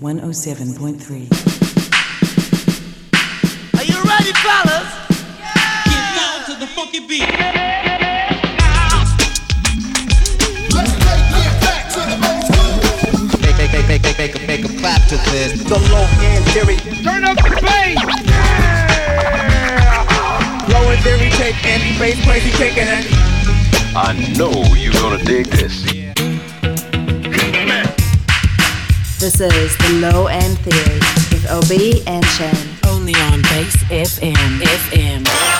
107.3. Are you ready, fellas? Yeah! Get down to the funky beat. make, make, make, make, make a clap to this. The low end theory. Turn up the bass! Yeah! Low end theory taking, bass crazy kicking. I know you're gonna dig this. This is the Low End Theory with OB and Chen. Only on Base FM. FM.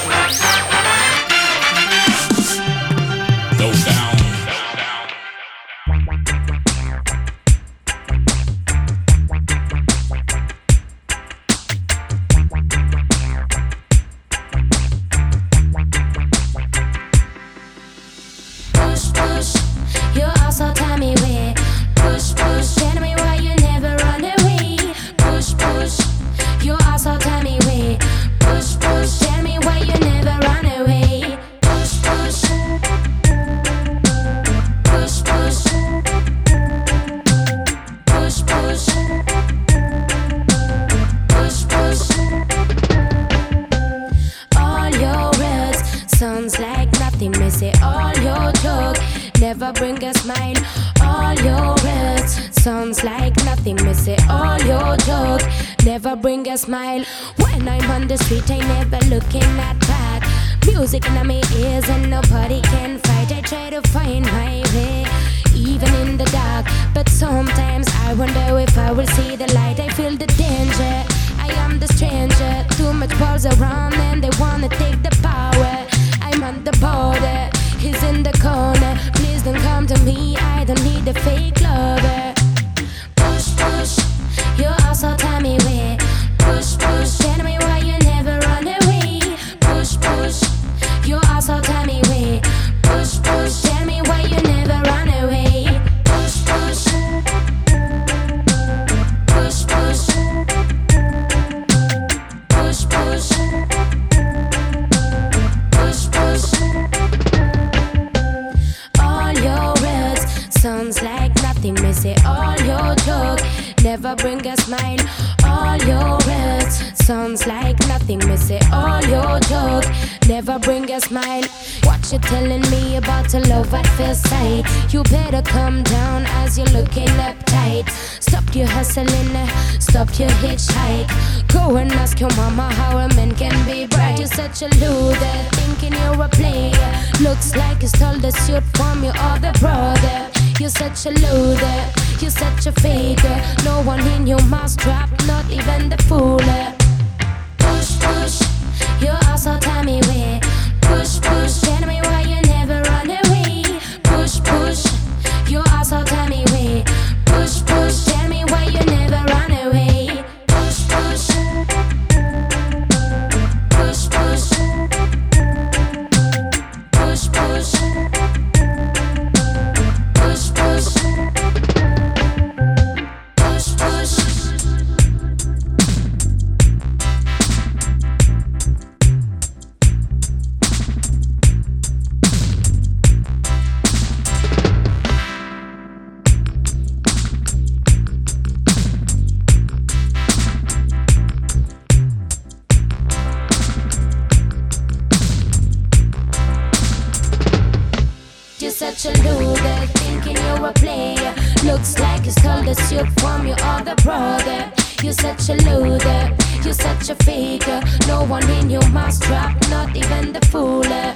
Looks like you stole the suit from your other brother. You're such a loser, you're such a faker. No one in your mouth trap, not even the fooler.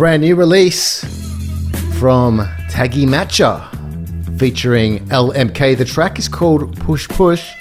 brand new release from Taggy Matcher featuring LMK. The track is called Push Push.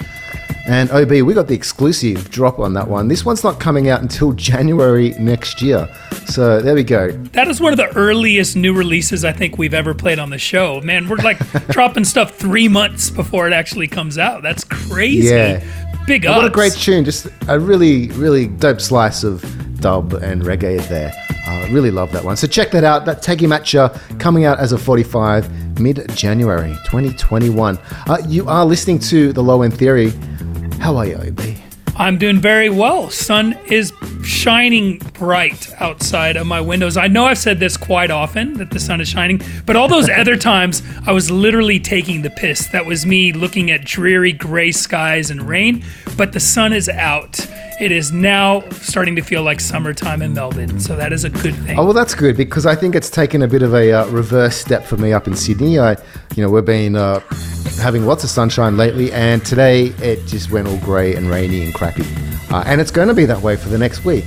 And OB, we got the exclusive drop on that one. This one's not coming out until January next year. So there we go. That is one of the earliest new releases I think we've ever played on the show. Man, we're like dropping stuff three months before it actually comes out. That's crazy. Yeah. Big ups. What a great tune. Just a really, really dope slice of dub and reggae there. Uh, really love that one. So check that out. That Taggy Matcher coming out as a 45 mid January 2021. Uh, you are listening to The Low End Theory. How are you, OB? I'm doing very well. Sun is shining bright outside of my windows. I know I've said this quite often that the sun is shining, but all those other times I was literally taking the piss. That was me looking at dreary gray skies and rain, but the sun is out. It is now starting to feel like summertime in Melbourne, so that is a good thing. Oh well, that's good because I think it's taken a bit of a uh, reverse step for me up in Sydney. I, you know, we've been uh, having lots of sunshine lately, and today it just went all grey and rainy and crappy, uh, and it's going to be that way for the next week.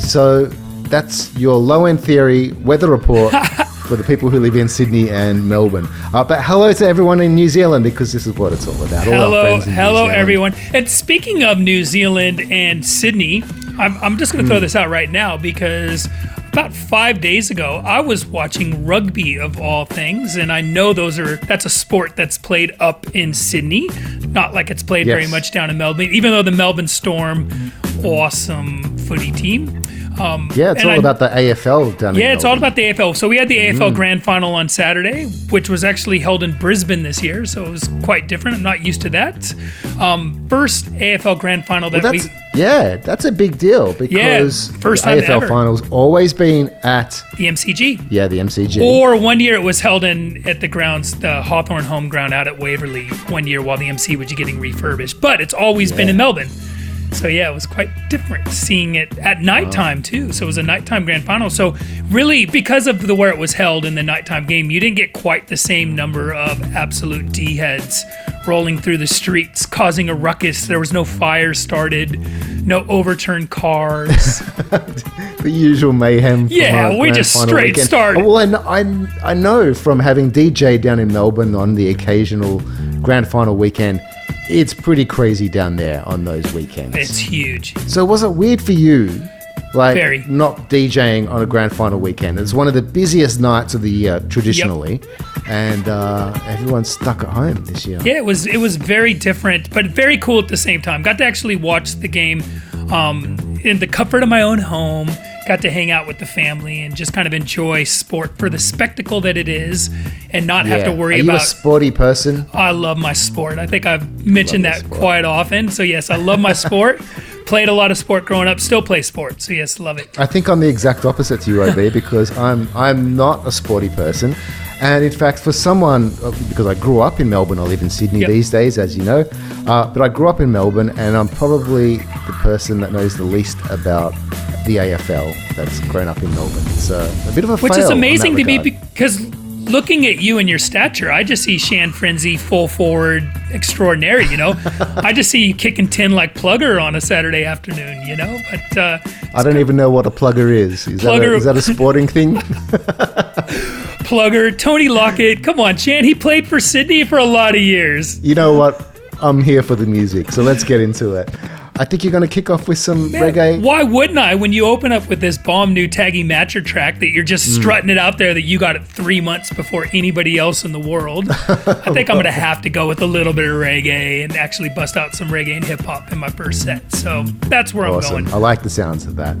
So that's your low end theory weather report for the people who live in Sydney and Melbourne. Uh, but hello to everyone in New Zealand because this is what it's all about. Hello, hello, everyone. And speaking of New Zealand and Sydney, I'm, I'm just going to throw this out right now because about five days ago, I was watching rugby of all things, and I know those are that's a sport that's played up in Sydney, not like it's played very much down in Melbourne. Even though the Melbourne Storm, awesome footy team. Um, Yeah, it's all I- about the AFL down yeah, it's all about the AFL. So we had the AFL Grand Final on Saturday, which was actually held in Brisbane this year. So it was quite different. I'm not used to that. Um, first AFL Grand Final that Well, we yeah, that's a big deal because first the time AFL ever. finals always been at the MCG. yeah the MCG. Or one year it was held in at the grounds, the Hawthorn home ground out at Waverley. One year while the MC was getting refurbished, but it's always been in Melbourne. So yeah, it was quite different seeing it at nighttime too. So it was a nighttime grand final. So really, because of the where it was held in the nighttime game, you didn't get quite the same number of absolute D heads rolling through the streets, causing a ruckus. There was no fire started, no overturned cars. the usual mayhem. Yeah, we grand just straight weekend. started. Well, I I, I know from having DJ down in Melbourne on the occasional grand final weekend, it's pretty crazy down there on those weekends. it's huge. so was it weird for you, like Very. not DJing on a grand final weekend? It's one of the busiest nights of the year traditionally, and uh, everyone's stuck at home this year. Yeah, it was it was very different, but very cool at the same time. Got to actually watch the game um, in the comfort of my own home. Got to hang out with the family and just kind of enjoy sport for the spectacle that it is, and not have to Yeah. worry Are you about. a sporty person? I love my sport. I think I've mentioned that quite often. So yes, I love my sport. Played a lot of sport growing up. Still play sport. So yes, love it. I think I'm the exact opposite to you, OB, because I'm I'm not a sporty person, and in fact, for someone uh, because I grew up in Melbourne, I live in Sydney Yep. these days, as you know, uh, but I grew up in Melbourne, and I'm probably the person that knows the least about the AFL that's grown up in Melbourne. It's uh, a bit of a Which is amazing to me because looking at you and your stature, I just see Shan Frenzy full forward extraordinary, you know? I just see you kicking tin like Plugger on a Saturday afternoon, you know? But uh, I don't even know what a plugger is. Is, that, a, is that a sporting thing? Plugger, Tony Lockett, come on, Shan, he played for Sydney for a lot of years. you know what? I'm here for the music, so let's get into it. I think you're going to kick off with some reggae. Why wouldn't I when you open up with this bomb new Taggy Matcher track that you're just Hmm. strutting it out there that you got it three months before anybody else in the world? I think I'm going to have to go with a little bit of reggae and actually bust out some reggae and hip hop in my first set. So that's where I'm Awesome. going. I like the sounds of that.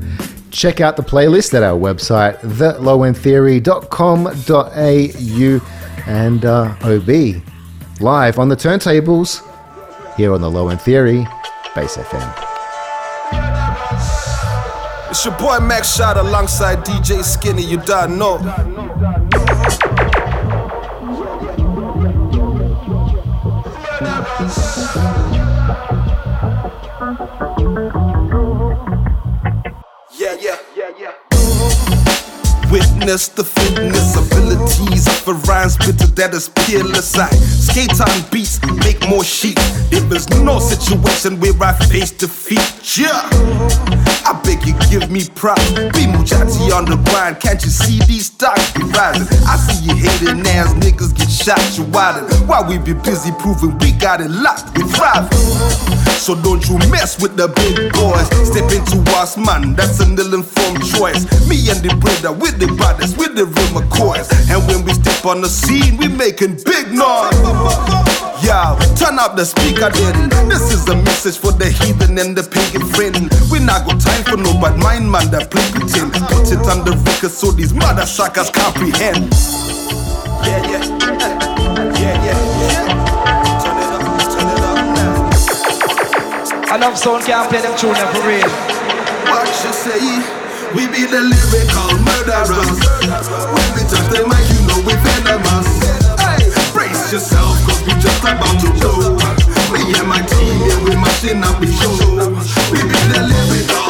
Check out the playlist at our website, thelowendtheory.com.au and uh, OB live on the turntables here on the Low End Theory, Base FM. It's your boy Max Shot alongside DJ Skinny, you don't know. Yeah, yeah, yeah, yeah the fitness abilities for rhymes bitter that is peerless. I skate on beats, make more sheep. There is no situation where I face defeat. Yeah, I beg you, give me props. Be Mujati on the grind, can't you see these stocks be rising? I see you hating ass niggas get shot, you wildin'. While we be busy proving we got it locked, we thriving. So don't you mess with the big boys. Step into us, man, that's an ill informed choice. Me and the brother with the goddess with the room of course. And when we step on the scene, we making big noise. Yeah, turn up the speaker then. This is a message for the heathen and the pagan friend. We not got time for no bad mind man that play pretend. Put it on the record so these mother suckers comprehend. Yeah, yeah, yeah, yeah. I love songs, can't play them tune for real. What you say? We be the lyrical murderers. When we touch the mic, you know we venomous. Hey, brace yourself, cause we just about to blow. Me and my team, yeah, we mashing up, we show. We be the lyrical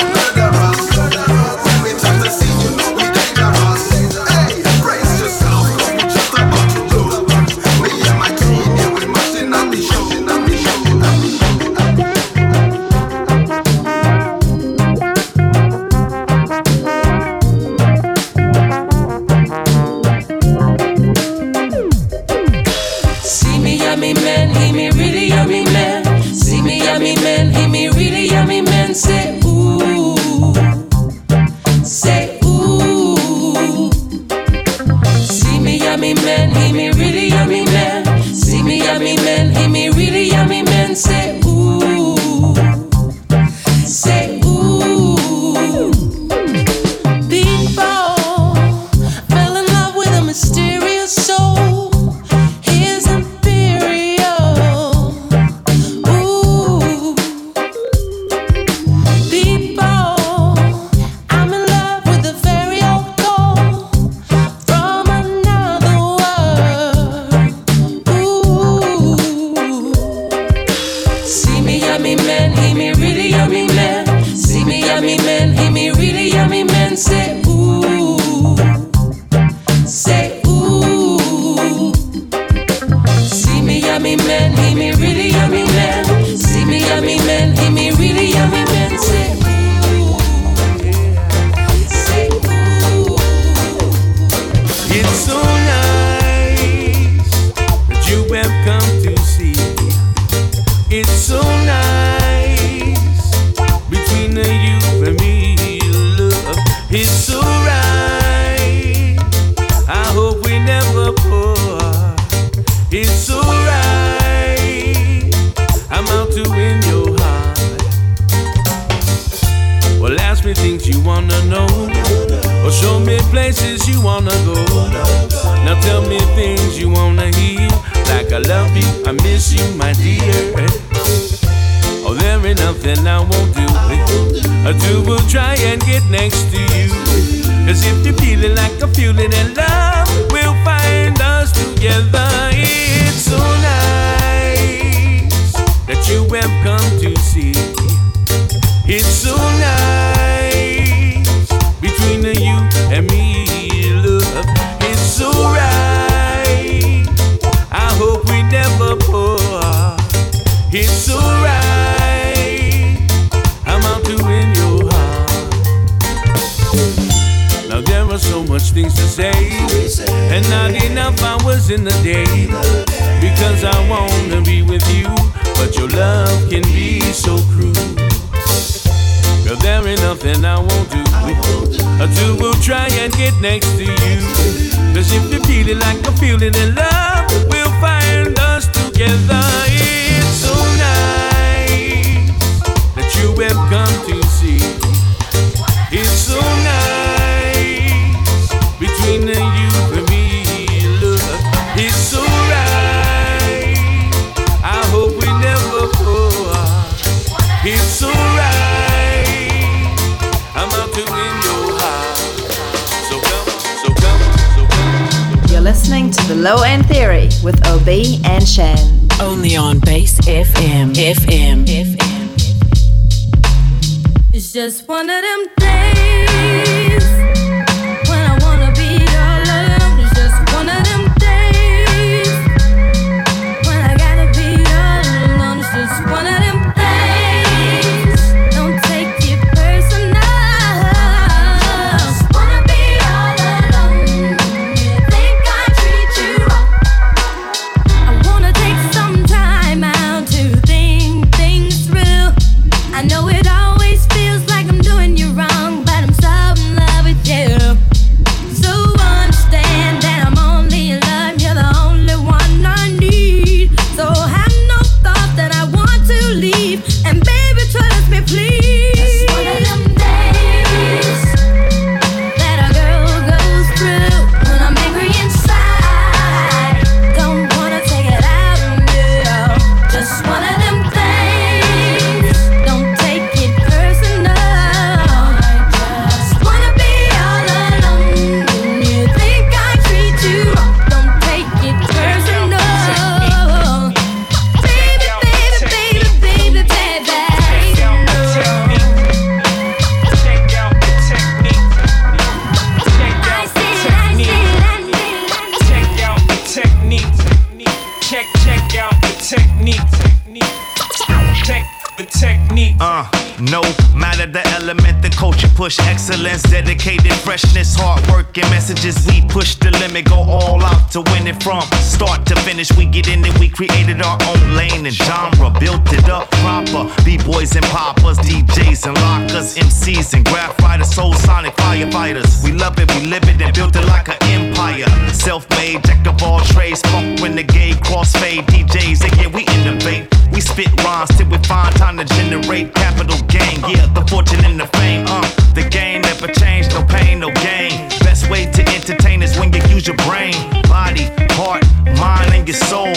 and genre, built it up proper. B-boys and poppers, DJs and lockers, MCs and graph writers, soul sonic firefighters. We love it, we live it, and built it like an empire. Self-made, jack of all trades, funk renegade, crossfade DJs, and yeah, we innovate. We spit rhymes till we find time to generate capital gain. Yeah, the fortune and the fame, uh. The game never changed, no pain, no gain. Best way to entertain is when you use your brain, body, heart, mind, and your soul.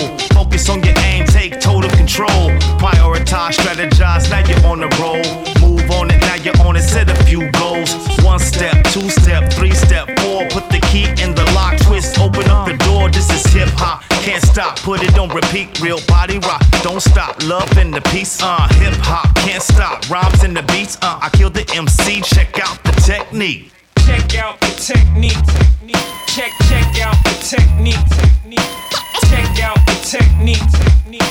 Strategize, now you're on the roll. Move on it, now you're on it, set a few goals. One step, two step, three step, four. Put the key in the lock, twist, open up the door. This is hip hop. Can't stop, put it on repeat. Real body rock, don't stop. Love in the piece, uh. Hip hop, can't stop. Rhymes in the beats, uh. I killed the MC, check out the technique. Check out the technique. Technique, check, check out the technique. Technique. Check out the technique, technique.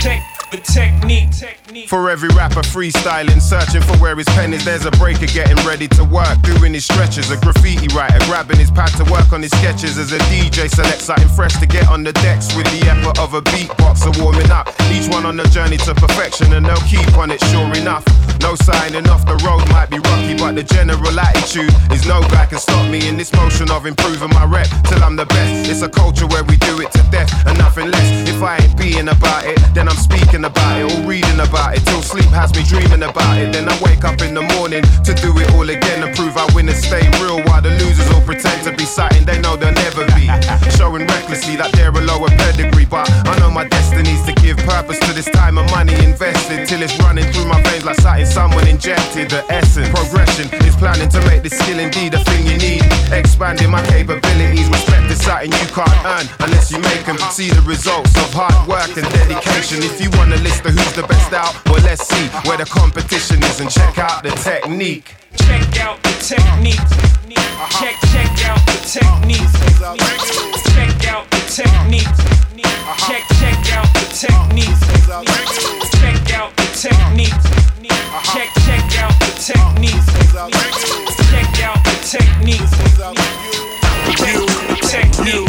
Check the technique. For every rapper freestyling, searching for where his pen is, there's a breaker getting ready to work. Doing his stretches, a graffiti writer, grabbing his pad to work on his sketches. As a DJ selects something fresh to get on the decks with the effort of a beatboxer warming up. Each one on the journey to perfection, and they'll keep on it, sure enough. No signing off, the road might be rocky, but the general attitude is no back can stop me in this motion of improving my rep till I'm the best. It's a culture where we do it to death and nothing less. If I ain't being about it, then I'm speaking about it or reading about it till sleep has me dreaming about it. Then I wake up in the morning to do it all again and prove I win and stay real while the losers all pretend to be something they know they'll never be. Showing recklessly that they're a lower pedigree, but I know my destiny's to give purpose to this time and money invested till it's running through my veins like something someone injected. The essence, progression is planning to make this skill indeed a thing you need. Expanding my capabilities, respect is something you can't earn unless you make them see the results of hard work and dedication. If you want a list of who's the best out, well, let's see where the competition is and check out the technique. Check out the technique. Check, check out the technique. Out the technique. Check, check out the technique. Check out the technique. Check, check out the technique. Check out the technique. You,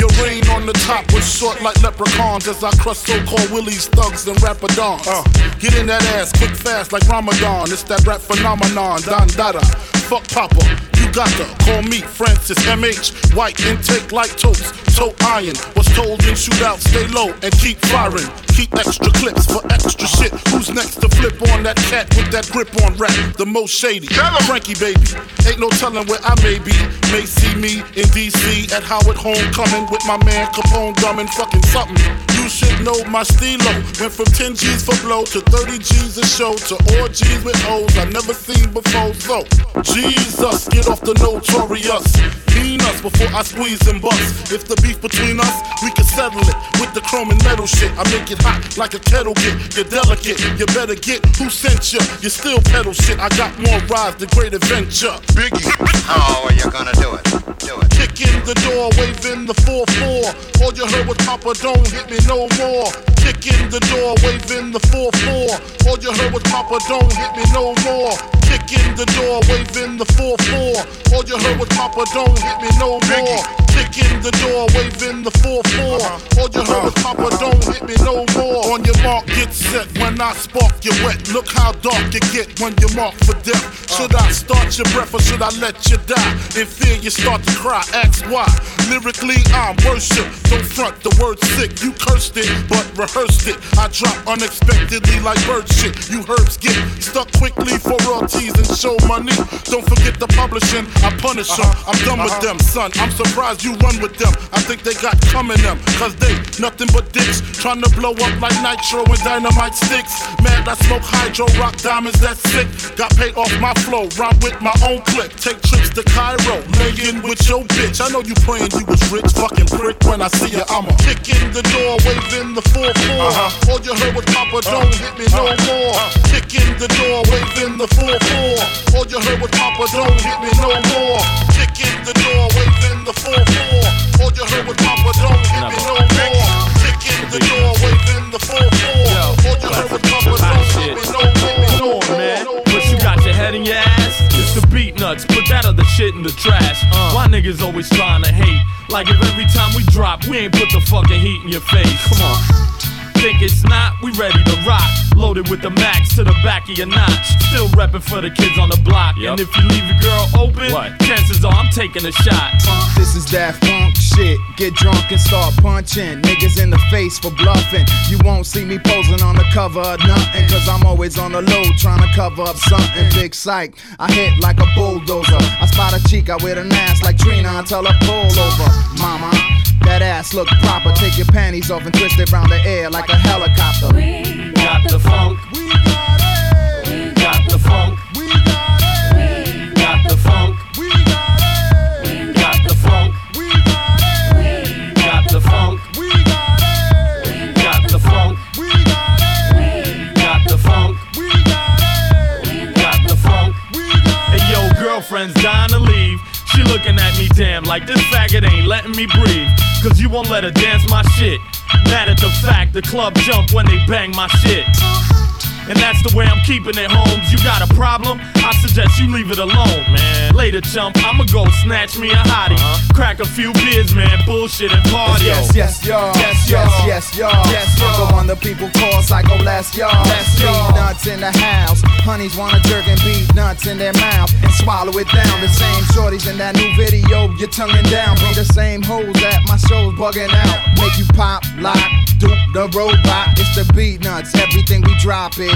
your reign on the top was short like leprechauns as I crush so-called willies, thugs, and rapadons. Uh, get in that ass quick fast like Ramadan. It's that rap phenomenon, Don Dada. Fuck Papa, you got to call me Francis MH. White intake like toast, toe iron. Was told in shootout, stay low and keep firing. Keep extra clips for extra shit. Who's next to flip on that cat with that grip on rap? The most shady. Frankie baby, ain't no telling where I may be. May see me in DC at Howard Homecoming with my man Capone drumming fucking something. You should know my stilo. Went from 10 G's for blow to 30 G's a show to all G's with O's I never seen before. So, Jesus, get off the notorious. Mean us before I squeeze and bust. If the beef between us, we can settle it with the chrome and metal shit. I make it hot like a kettle get. You're delicate, you better get who sent you. You still pedal shit. I got more rides than great adventure. Biggie. How are you gonna do it? Do it. Kick in the door, waving the 4-4. All you heard was Papa, don't hit me no more. Kick in the door, waving the 4-4. All you heard was Papa, don't hit me no more. Kick in the door, waving the 4-4. All you heard was Papa, don't hit me no more. Kick in the door, waving the 4-4. Uh-huh. All you heard was uh-huh. Papa, don't hit me no more. On your mark, get set. When I spark, you wet. Look how dark you get when you're mark for death. Should I start your breath or should I let you die? In fear, you start to cry. Ask why. Lyrically, I'm worship. Don't front the word sick. You cursed it, but rehearsed it. I drop unexpectedly like bird shit. You herbs get stuck quickly for royalties and show money. Don't forget the publishing. I punish them. Uh-huh. I'm done with uh-huh. them, son. I'm surprised you run with them. I think they got coming them. Cause they nothing but dicks. Trying to blow up like nitro and dynamite sticks. Mad, I smoke hydro, rock diamonds, that's sick. Got paid off my flow, rhyme with my own clip. Take trips to Cairo, laying with your bitch. I know you praying you was rich, fucking prick. When I see you, I'ma kick in the door, waving the 4 4 uh-huh. All you heard was Papa, don't hit me no more. Kick in the door, waving the 4 4 All you heard was Papa, don't hit me no more. Kick in the door, waving the 4 4 All you heard was Papa, don't hit me no more. Kick in the door, waving the 4 4 All you heard was Papa, don't hit me no more. Nuts, put that other shit in the trash. Why niggas always trying to hate? Like if every time we drop, we ain't put the fucking heat in your face. Come on. Think it's not? We ready to rock. Loaded with the max to the back of your notch. Still reppin' for the kids on the block. And if you leave your girl open, chances are I'm taking a shot. This is that funk shit. Get drunk and start punching niggas in the face for bluffing. You won't see me posing on the cover of nothing, cause I'm always on the low trying to cover up something. Big psych, I hit like a bulldozer. I spot a chica with an ass like Trina and tell her pull over. Mama, that ass look proper. Take your panties off and twist it round the air like a helicopter. We got the funk. We got it. We got the funk. We got it. We got the funk. We got it. We got the funk. We got it. We got the funk. We got it. We got the funk. We got it. We got the funk. We got it. We got the funk. We got it. Hey yo, girlfriend's dying to leave. She looking at me damn like this faggot ain't letting me breathe. Cause you won't let her dance my shit. Mad at the fact the club jump when they bang my shit. And that's the way I'm keeping it, Holmes. You got a problem? I suggest you leave it alone, man. Later, chump, I'ma go snatch me a hottie. Uh-huh. Crack a few beers, man. Bullshit and party. Yes, yes, y'all. Yes, yes, yes, y'all. Yes, y'all. The one the people call Psycho Les, y'all. Les, y'all. nuts in the house. Honeys wanna jerk and beat nuts in their mouth and swallow it down. The same shorties in that new video, you're tonguing down. Be the same hoes at my shows bugging out. Make you pop, lock, dupe the robot. It's the Beatnuts. Everything we drop is.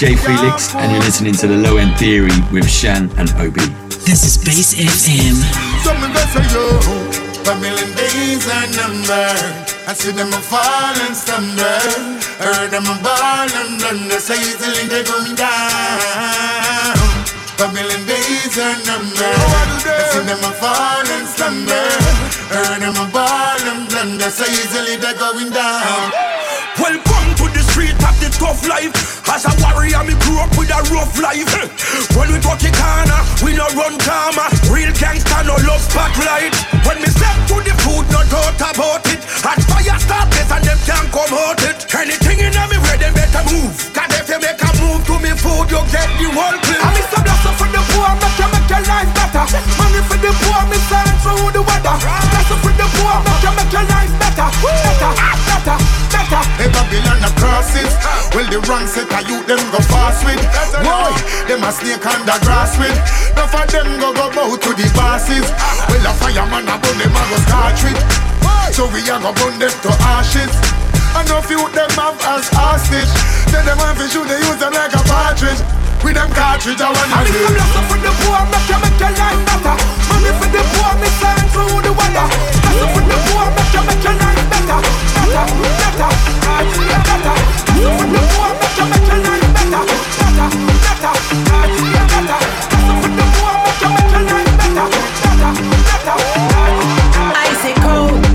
Jay Felix, and you're listening to the Low End Theory with Shan and Obi. This is Base FM. So me go say yo, Babylon days are numbered. I see them a fall and stumble. Heard them a ball and blunder. So easily they going down. Babylon days are numbered. Oh, I see them a fall and stumble. Heard them a ball and blunder. So easily they going down. Welcome to the street of the tough life. As a warrior, me grew up with a rough life. When we talk the corner, we no run karma. Real gangster, no love spotlight. Of youth them go fast with. Boy, them a snake under grass with. Enough of them go go bow to the bosses. Well, a fireman a burn them a go start with. So we a go burn them to ashes. And no few them have as hostage. Then them want to shoot, they use them like a partridge. With them cartridge, I wanna I'm live. Mr. Blossom for the poor, make you make your life better. Money for the poor, me sign through the weather. Blossom for the poor, make you make your life better. Better, better, better. Blossom for the poor, make you make your life better. Icy cold,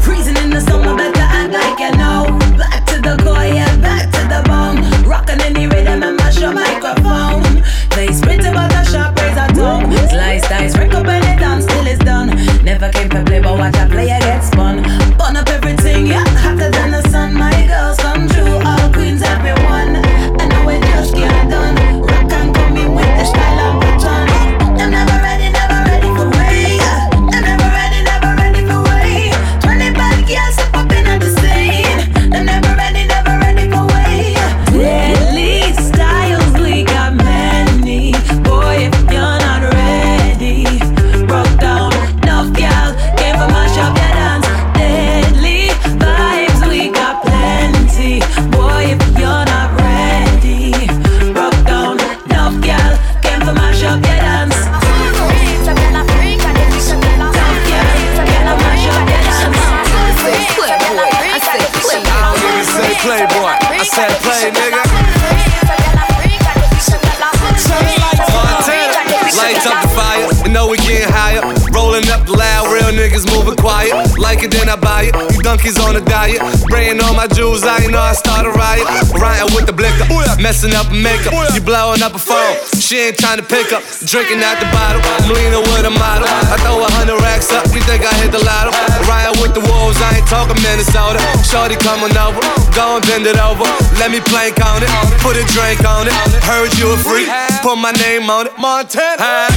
messing up a makeup. You blowing up a phone. She ain't trying to pick up. Drinking out the bottle. I'm leaning with a model. I throw a hundred racks up. You think I hit the lotto? Riding with the wolves, I ain't talking Minnesota. Shorty coming over. Go and bend it over. Let me plank on it. Put a drink on it. Heard you a freak. Put my name on it. Montana.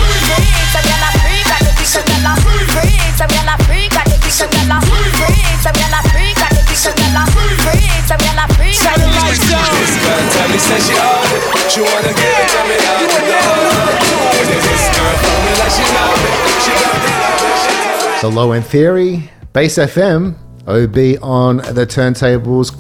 This girl tell me say she own it. She wanna give it to me now. This girl for me like she know me. She got me like The Low End Theory, Base FM, OB on the turntables,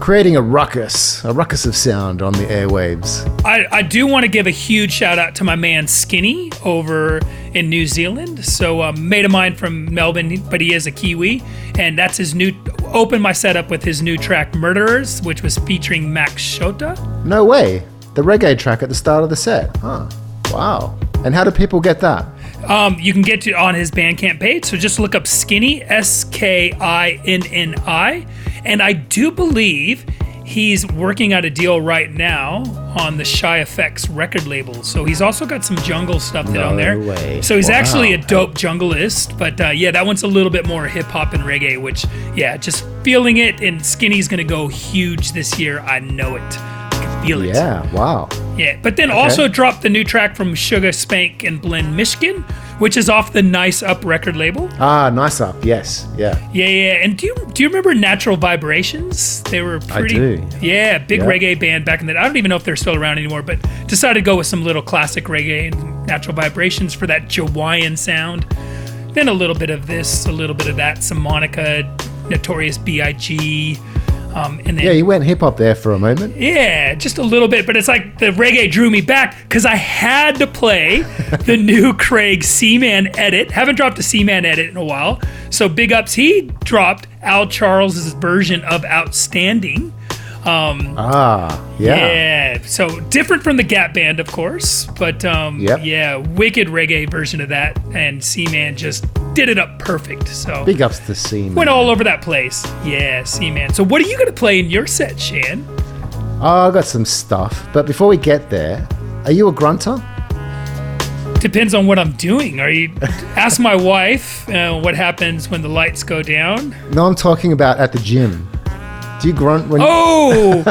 creating a ruckus, a ruckus of sound on the airwaves. I, I do want to give a huge shout out to my man Skinny over in New Zealand. So, um, mate of mine from Melbourne, but he is a Kiwi, and that's his new. Opened my setup with his new track "Murderers," which was featuring Max Shota. No way. The reggae track at the start of the set. Huh. Wow. And how do people get that? Um, you can get to on his Bandcamp page. So just look up Skinny S K I N N I, and I do believe he's working out a deal right now on the Shy FX record label. So he's also got some jungle stuff No down there. way. So he's Wow. actually a dope junglist. But uh, yeah, that one's a little bit more hip hop and reggae. Which yeah, just feeling it. And Skinny's gonna go huge this year. I know it. I can feel it. Yeah, wow. Yeah, but then Okay. also dropped the new track from Sugar Spank and Blend Michigan, which is off the Nice Up record label. Ah, nice up. Yes. Yeah. Yeah, yeah. And do you do you remember Natural Vibrations? They were pretty. I do. Yeah, big Yeah. reggae band back in the. I don't even know if they're still around anymore, but decided to go with some little classic reggae and Natural Vibrations for that Jawaiian sound. Then a little bit of this, a little bit of that, some Monica, Notorious B.I.G. Um, and then Yeah, you went hip hop there for a moment. yeah, just a little bit, but it's like the reggae drew me back because I had to play the new Craig Seaman edit. Haven't dropped a Seaman edit in a while. So big ups, he dropped Al Charles's version of Outstanding. Um, Ah, yeah. yeah. So different from the Gap Band, of course, but um, Yep. yeah, wicked reggae version of that, and Seaman just did it up perfect. So Big ups to scene. went all over that place. Yeah, Seaman. So what are you gonna play in your set, Shan? Oh, I got some stuff. But before we get there, are you a grunter? Depends on what I'm doing. Are you ask my wife uh, what happens when the lights go down? No, I'm talking about at the gym. Do you grunt when? Oh,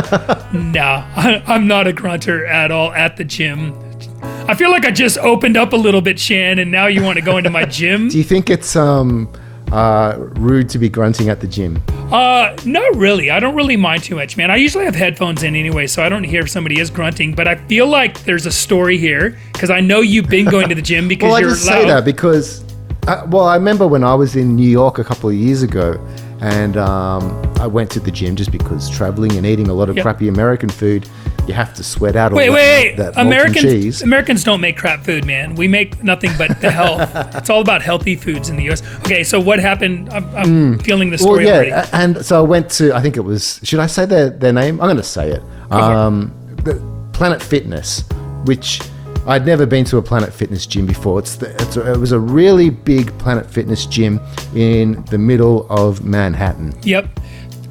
no, I, I'm not a grunter at all at the gym. I feel like I just opened up a little bit, Shan, and now you want to go into my gym. Do you think it's um uh rude to be grunting at the gym? Uh, not really. I don't really mind too much, man. I usually have headphones in anyway, so I don't hear if somebody is grunting. But I feel like there's a story here because I know you've been going to the gym because well, I you're just loud. say that because, uh, well, I remember when I was in New York a couple of years ago, and um, I went to the gym just because traveling and eating a lot of Yep. crappy American food, you have to sweat out all Wait, that, wait, that Americans cheese. Americans don't make crap food, man. We make nothing but the health. it's all about healthy foods in the U.S. Okay, so what happened? I'm, I'm Mm. feeling the Well, story yeah, already. and so I went to. I think it was. Should I say their their name? I'm going to say it. Um, the Planet Fitness, which I'd never been to a Planet Fitness gym before. It's, the, it's a, it was a really big Planet Fitness gym in the middle of Manhattan. Yep.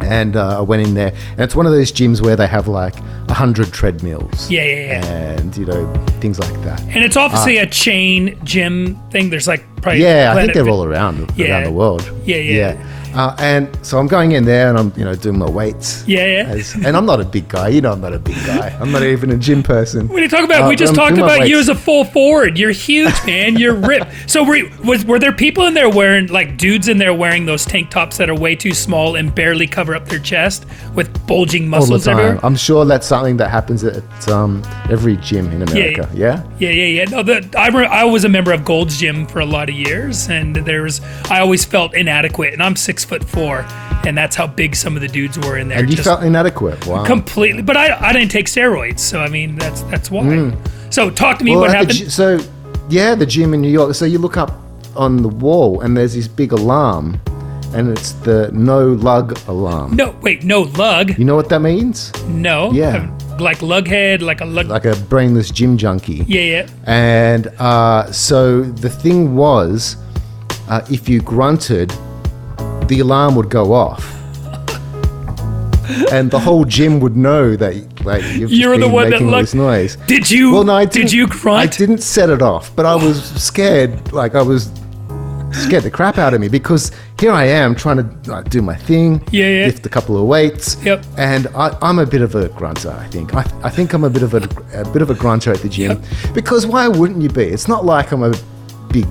And uh, I went in there, and it's one of those gyms where they have like a hundred treadmills. Yeah, yeah, yeah. And you know things like that. And it's obviously Uh, a chain gym thing. There's like probably yeah, I think they're Fit- all around Yeah. around the world. Yeah, yeah. Uh, and so I'm going in there, and I'm you know doing my weights. Yeah, yeah. As- and I'm not a big guy. You know, I'm not a big guy. I'm not even a gym person. What are you talking about? Uh, we just I'm talked about you as a full forward. You're huge, man. You're ripped. So were, was, were there people in there wearing, like dudes in there wearing those tank tops that are way too small and barely cover up their chest with bulging all the muscles time. everywhere? I'm sure that's something that happens at um, every gym in America. Yeah. Yeah, yeah, yeah. No, the, I, re- I was a member of Gold's Gym for a lot of years, and there was I always felt inadequate, and I'm six foot four, and that's how big some of the dudes were in there. And you felt inadequate. Wow. completely. But I, I didn't take steroids, so I mean that's that's why. Mm. So talk to me. Well, what happened? gy- so, yeah, the gym in New York. So you look up on the wall, and there's this big alarm, and it's the no lug alarm. no, wait, no lug. You know what that means? No. Yeah. Like lug head, like a lug. Like a brainless gym junkie. yeah, yeah. And uh, so the thing was, uh, if you grunted, the alarm would go off. and the whole gym would know that like you've You just the one that making all looked- this noise. Did you? Well, no, I did you grunt? I didn't set it off, but I was scared. Like I was scared the crap out of me because here I am trying to like, do my thing, Yeah, yeah. lift a couple of weights. Yep. And I, I'm a bit of a grunter. I think. I, I think I'm a bit of a, a bit of a grunter at the gym because why wouldn't you be? It's not like I'm a big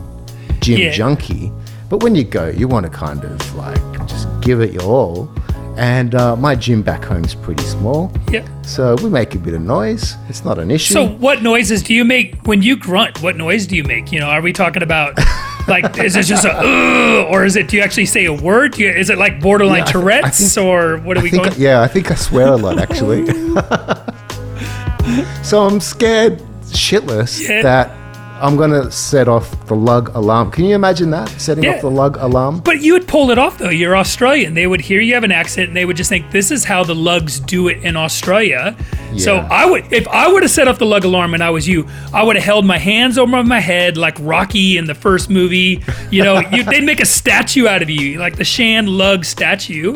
gym Yeah. junkie, but when you go, you want to kind of like just give it your all. And uh, my gym back home is pretty small. Yeah. So we make a bit of noise. It's not an issue. So what noises do you make when you grunt? What noise do you make? You know, are we talking about like is it just a Ugh, or is it do you actually say a word? Do you, is it like borderline Yeah, Tourette's think- or what are I we think, going? Yeah, I think I swear a lot actually. so I'm scared shitless Yeah. that I'm gonna set off the lug alarm. Can you imagine that? Setting Yeah. off the lug alarm? But you would pull it off though. You're Australian. They would hear you have an accent and they would just think this is how the lugs do it in Australia. So I would if I would have set off the lug alarm and I was you, I would have held my hands over my head like Rocky in the first movie. You know, you, they'd make a statue out of you, like the Shan Lug statue.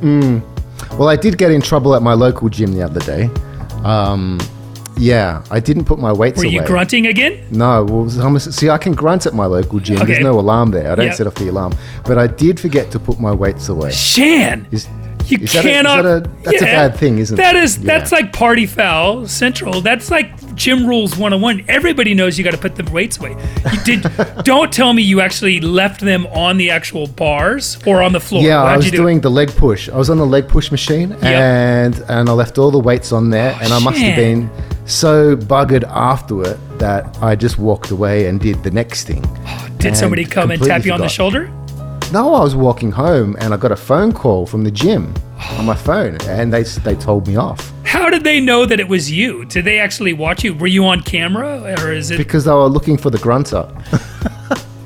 Mm. Well, I did get in trouble at my local gym the other day. Um, yeah, I didn't put my weights away. Were away. you grunting again? No, well, see, I can grunt at my local gym. Okay. There's no alarm there. I don't Yep. set off the alarm, but I did forget to put my weights away. Shan, Is, you is that a- cannot. that a- that's a bad thing, isn't That it? is that's like party foul central. That's like gym rules 101. Everybody knows you got to put the weights away. You did. don't tell me you actually left them on the actual bars or on the floor. Yeah, How'd I was do? doing the leg push. I was on the leg push machine, and and I left all the weights on there, oh, and I must have been so buggered after it that I just walked away and did the next thing. Did somebody come and tap you on the shoulder? No, I was walking home and I got a phone call from the gym on my phone, and they they told me off How did they know that it was you? Did they actually watch you? Were you on camera, or is it? because they were looking for the grunter.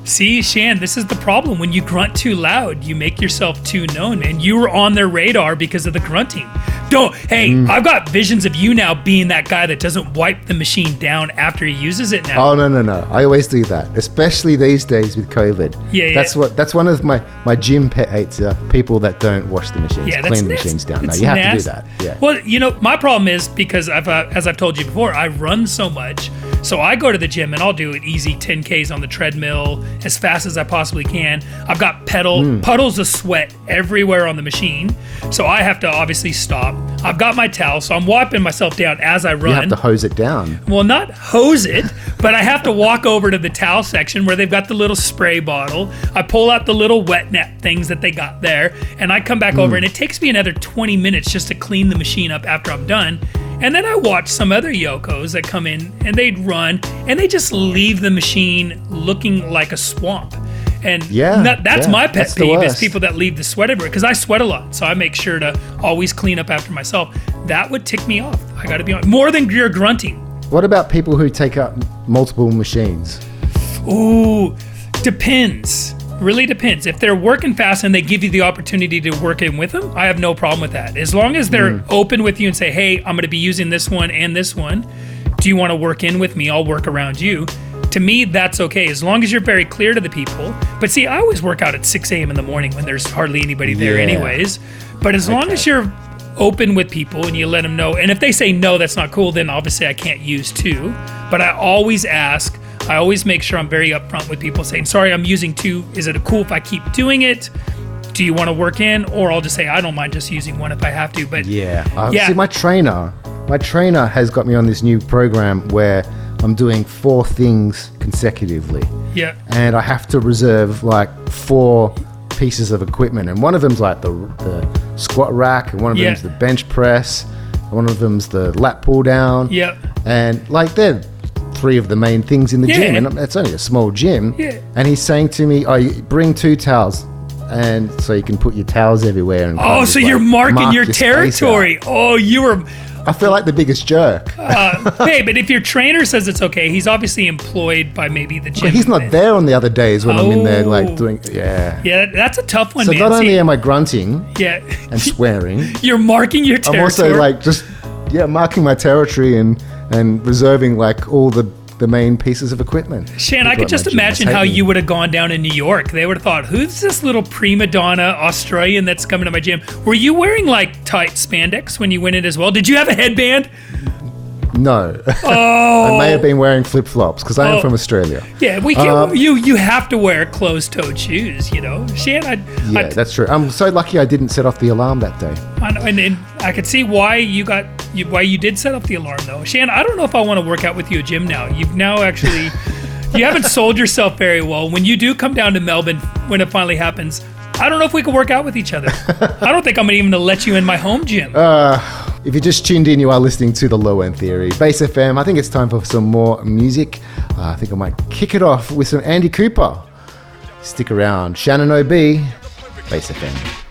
See, Shan, this is the problem. When you grunt too loud, you make yourself too known, and you were on their radar because of the grunting. Don't. Hey, Mm. I've got visions of you now being that guy that doesn't wipe the machine down after he uses it. Now. Oh no no no! I always do that, especially these days with COVID. Yeah, yeah. That's what. That's one of my my gym pet hates. Uh, people that don't wash the machines, Yeah, clean the nasty. machines down. No, It's you have nasty. to do that. Yeah. Well, you know, my problem is because I've, uh, as I've told you before, I run so much. So I go to the gym and I'll do an easy 10Ks on the treadmill as fast as I possibly can. I've got pedal Mm. puddles of sweat everywhere on the machine. So I have to obviously stop. I've got my towel, so I'm wiping myself down as I run. You have to hose it down. Well, not hose it, but I have to walk over to the towel section where they've got the little spray bottle. I pull out the little wet nap things that they got there, and I come back over, Mm. and it takes me another 20 minutes just to clean the machine up after I'm done. And then I watch some other Yokos that come in and they'd run and they just leave the machine looking like a swamp. And Yeah, that- that's yeah, my pet that's peeve is people that leave the sweat everywhere because I sweat a lot. So I make sure to always clean up after myself. That would tick me off. I got to be honest. More than your grunting. What about people who take up multiple machines? Ooh, depends. Really depends. If they're working fast and they give you the opportunity to work in with them, I have no problem with that. As long as they're hmm. open with you and say, "Hey, I'm going to be using this one and this one. Do you want to work in with me? I'll work around you." To me, that's okay as long as you're very clear to the people. But see, I always work out at 6 a.m. in the morning when there's hardly anybody there, Yeah. anyways. But as long as you're open with people and you let them know, and if they say no, that's not cool, then obviously I can't use two. But I always ask, I always make sure I'm very upfront with people saying, sorry, I'm using two. Is it cool if I keep doing it? Do you want to work in? Or I'll just say, I don't mind just using one if I have to. But Yeah. Uh, Yeah. See, my trainer, my trainer has got me on this new program where I'm doing four things consecutively. Yeah. And I have to reserve like four pieces of equipment, and one of them's like the the squat rack, and one of Yeah. them's the bench press, and one of them's the lat pull down. Yep. And like they're three of the main things in the Yeah. gym, and it's only a small gym. Yeah. And he's saying to me, "Oh, bring two towels." And so you can put your towels everywhere. And Oh, so like you're marking mark your out. territory. Oh, you were. I feel like the biggest jerk. Uh, hey, but if your trainer says it's okay, he's obviously employed by maybe the But gym. he's not there on the other days when I'm in there, Oh. like doing. Yeah. Yeah, that's a tough one, So man. not See, only am I grunting yeah, and swearing, you're marking your territory. I'm also like just yeah marking my territory and and reserving like all the the main pieces of equipment. Shan, I could just imagine how you would have gone down in New York. They would have thought, "Who's this little prima donna Australian that's coming to my gym?" Were you wearing like tight spandex when you went in as well? Did you have a headband? No. Oh. I may have been wearing flip flops because I am Oh. from Australia. Yeah, we can, Um, you you have to wear closed-toed shoes. You know, Shan, I, Yeah, I, that's true. I'm so lucky I didn't set off the alarm that day. I know, and, and I could see why you got you, why you did set up the alarm though. Shan, I don't know if I want to work out with you at gym now. You've now actually you haven't sold yourself very well. When you do come down to Melbourne, when it finally happens, I don't know if we can work out with each other. I don't think I'm even gonna let you in my home gym. Uh, if you just tuned in, you are listening to the Low End Theory, Base FM. I think it's time for some more music. Uh, I think I might kick it off with some Andy Cooper. Stick around, Shannon OB, Base FM.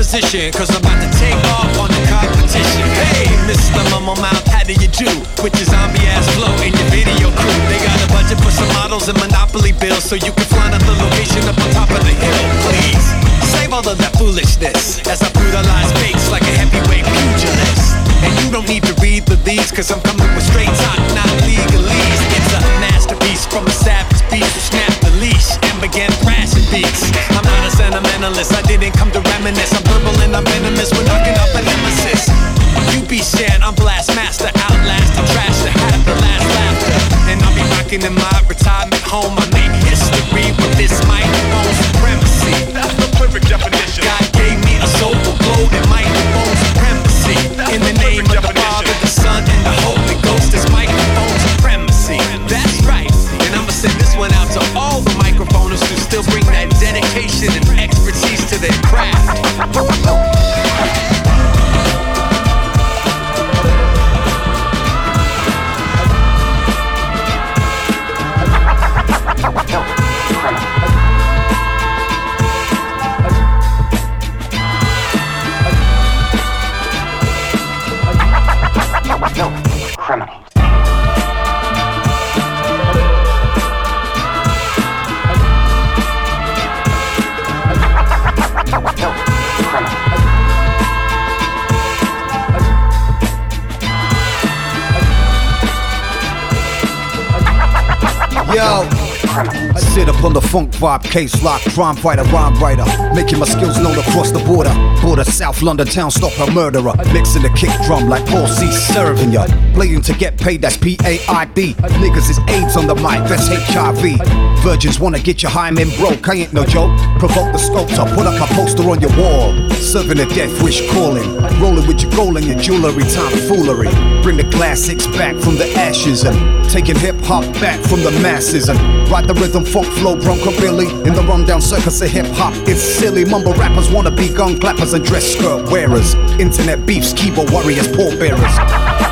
Position. Cause I'm about to take off on the competition. Hey, Mr. Mumble Mouth, how do you do? With your zombie ass flow and your video crew. They got a budget for some models and Monopoly bills. So you can find out the location up on top of the hill. Please. Save all of that foolishness as I brutalize fakes like a heavyweight pugilist. And you don't need to read the leads, cause I'm coming with straight talk, not legalese. It's a masterpiece from a savage beast who began thrashing beats. I'm not a sentimentalist, I didn't come to reminisce. I'm verbal and I'm venomous, we're knocking up a nemesis. You be Shan, I'm Blast Master, outlast and trash to have the last laughter. And I'll be rocking in my retirement home. I made history with this microphone supremacy. That's the perfect definition. God gave me a soul for golden microphone Yo. Sit upon the funk vibe, case lock, crime fighter, rhyme writer. Making my skills known across the border. Border South London town, stop a murderer. Mixing the kick drum like Paul C. serving ya. Blading to get paid, that's P A I D. Niggas is AIDS on the mic, that's HIV. Virgins wanna get your high men broke, I ain't no joke. Provoke the sculptor, put up a poster on your wall. Serving a death wish calling. Rolling with your gold and your jewelry, time foolery. Bring the classics back from the ashes and taking hip hop back from the masses and ride the rhythm, funk flow, broncobilly in the rundown circus of hip hop. It's silly, mumble rappers wanna be gun clappers and dress skirt wearers. Internet beefs, keyboard warriors, pallbearers. Cause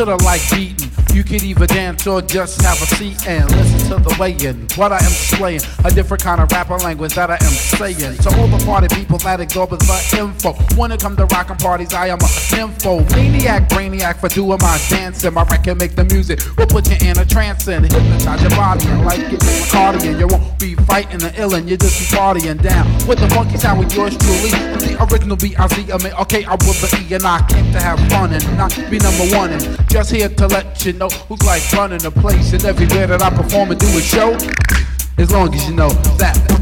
to the like beating. You can either dance or just have a seat and listen to the weighing. What I am slaying, a different kind of rapper language that I am saying. To all the party people that exorbitant the info. When it come to rockin' parties, I am a nympho. Maniac, brainiac for doing my dancing. My record make the music will put you in a trance and hypnotize your body. And like it, cardigan, you won't be fighting the illin', you just be partying down with the funky sound with yours truly. The original B-I-Z, I mean, okay, I will be E and I came to have fun and not be number one. And just here to let you know who's like running the place and everywhere that I perform and do a show. As long as you know that.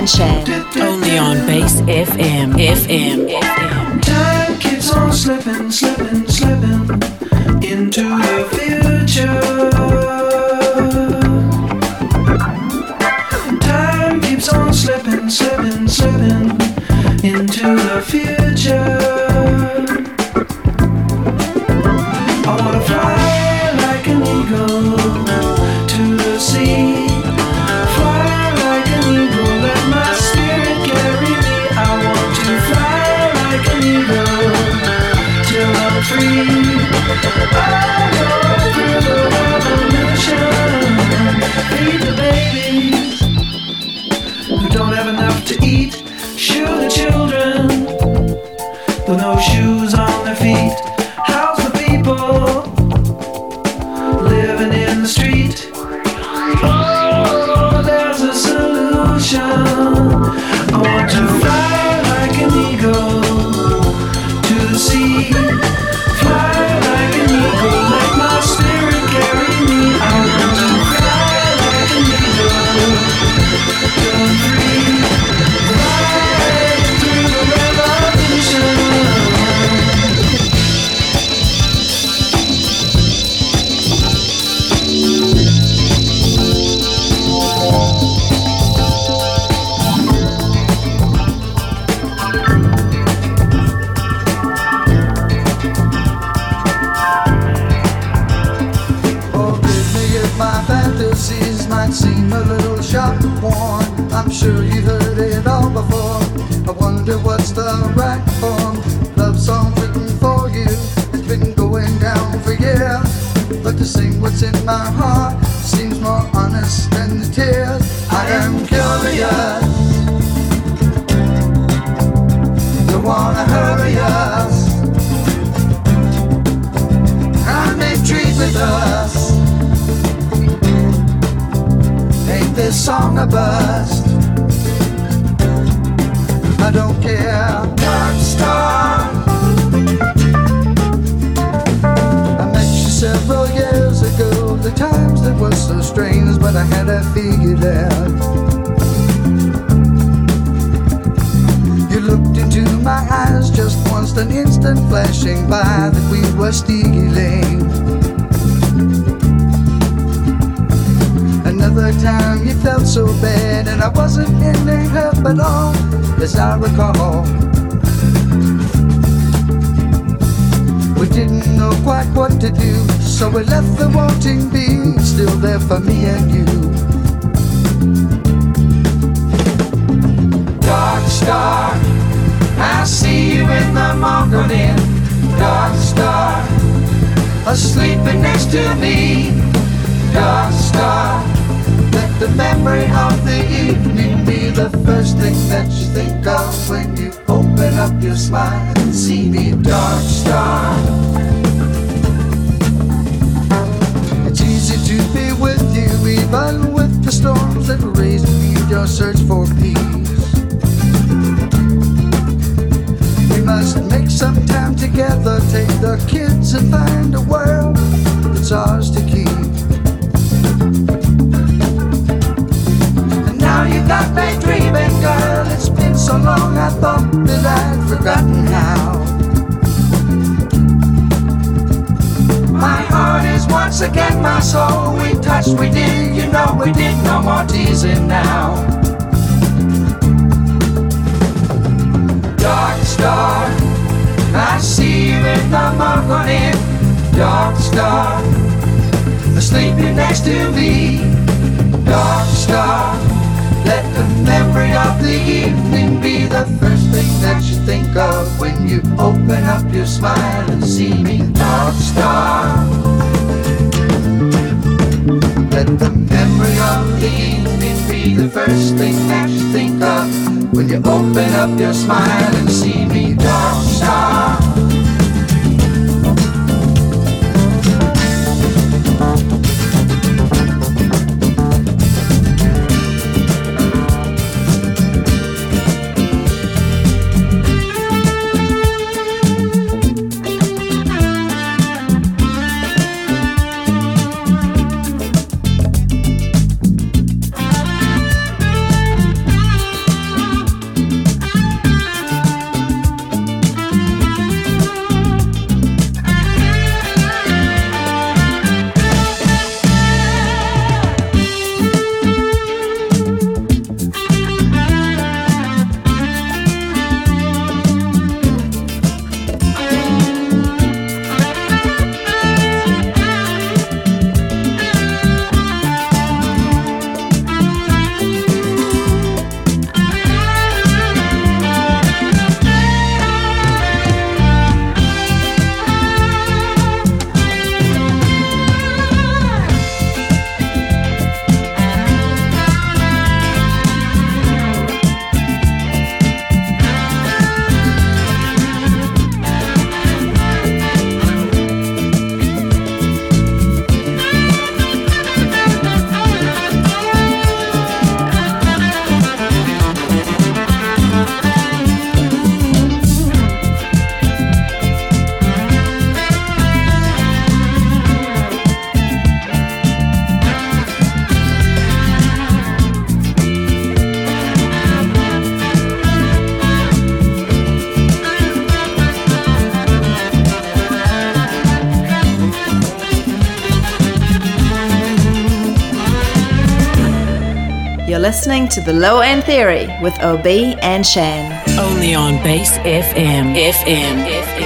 OB. Only on Base FM. FM. FM. Time keeps on slipping, slipping, slipping into the listening to The Low End Theory with OB and Shan. Only on Base FM. FM. FM.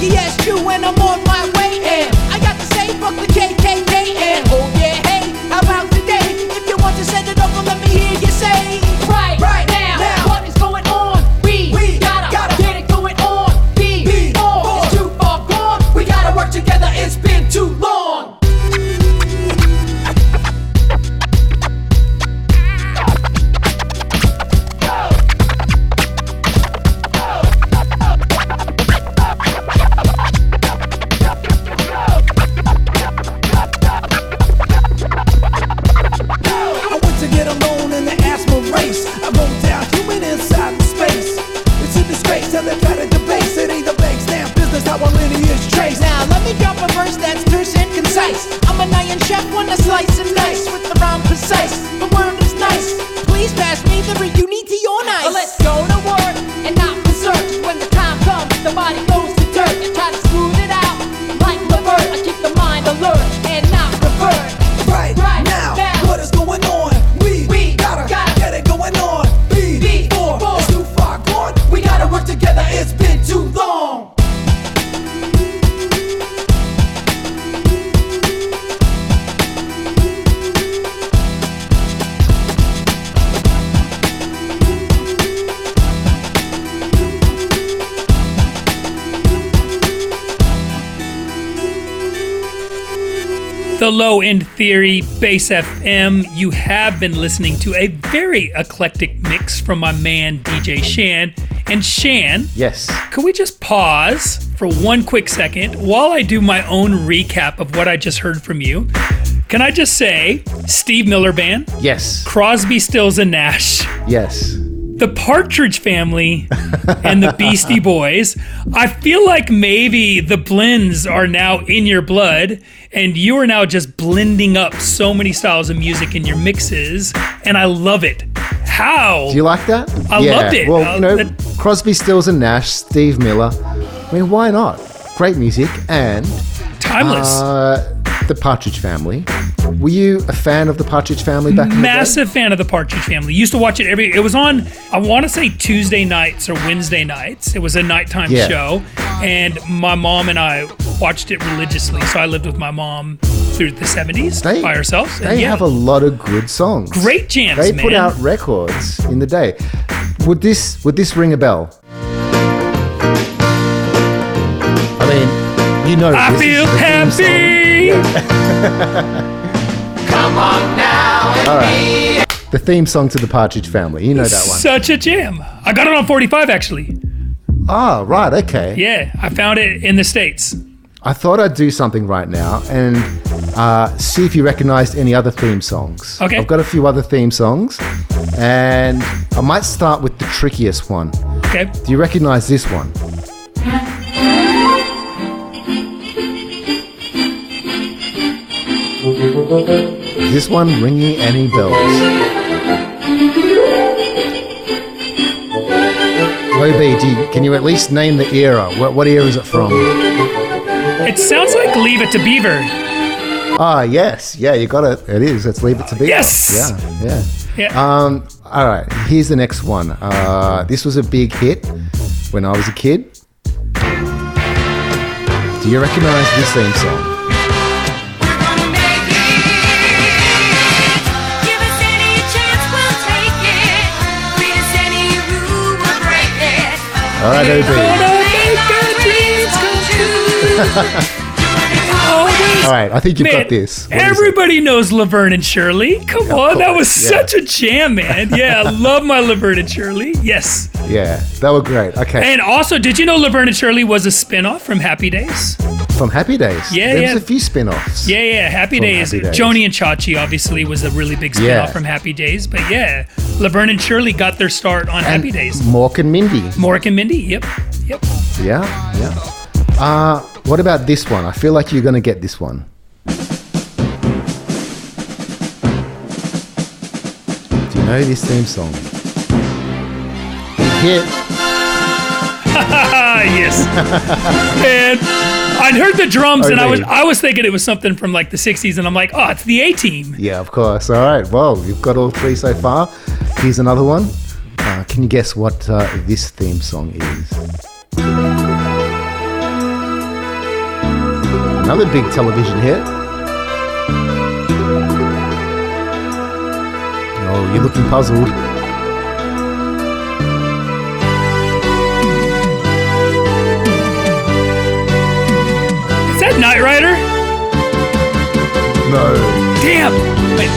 Funky ass Jew and I'm on my way. Theory, Base FM. You have been listening to a very eclectic mix from my man DJ Shan. And Shan, Yes. could we just pause for one quick second while I do my own recap of what I just heard from you? Can I just say, Steve Miller Band, Yes. Crosby, Stills, and Nash, Yes. the Partridge Family, and the Beastie Boys. I feel like maybe the blends are now in your blood, and you are now just blending up so many styles of music in your mixes, and I love it. How? Do you like that? I loved it. Well, Uh, you know, that- Crosby, Stills, and Nash, Steve Miller. I mean, why not? Great music and Timeless. Uh, the Partridge Family. Were you a fan of the Partridge Family back in the day? Massive fan of the Partridge Family. Used to watch it every. It was on. I want to say Tuesday nights or Wednesday nights. It was a nighttime Yeah. show, and my mom and I watched it religiously. So I lived with my mom through the seventies by ourselves. and They yeah, have a lot of good songs. Great jams, They put man. out records in the day. Would this would this ring a bell? I mean, you know. I this is feel happy. theme All right. The theme song to the Partridge Family. You know that one. Such a jam. I got it on forty five actually. Ah, right. Okay. Yeah, I found it in the states. I thought I'd do something right now and uh, see if you recognized any other theme songs. Okay. I've got a few other theme songs, and I might start with the trickiest one. Okay. Do you recognize this one? Is this one ringing any bells? Do you, can you at least name the era? What, what era is it from? It sounds like Leave It to Beaver. Ah, yes. Yeah, you got it. It is. Let's leave it to Beaver. Yes! Yeah, yeah. Yeah. Um, all right, here's the next one. Uh, this was a big hit when I was a kid. Do you recognize this theme song? All right, OB. All right, I think you've Man, got this. What? Everybody knows Laverne and Shirley. Come on, that was yeah. such a jam, man. Yeah, I love my Laverne and Shirley. Yes. Yeah, that were great. Okay. And also, did you know Laverne and Shirley was a spin-off from Happy Days? From Happy Days. Yeah, There yeah. was a few spin-offs. Yeah, yeah, Happy From Days. Happy Days. Joanie and Chachi obviously was a really big spin-off Yeah. from Happy Days, but yeah, Laverne and Shirley got their start on Happy Days. Mork and Mindy. Mork and Mindy. Yep, yep. Yeah, yeah. Uh, what about this one? I feel like you're going to get this one. Do you know this theme song? Hit. yes. Man, I'd heard the drums and I was I was thinking it was something from like the '60s, and I'm like, oh, it's the A Team. Yeah, of course. All right. Well, you've got all three so far. Here's another one. Uh, can you guess what uh, this theme song is? Another big television hit. Oh, you're looking puzzled. No. Damn. Wait.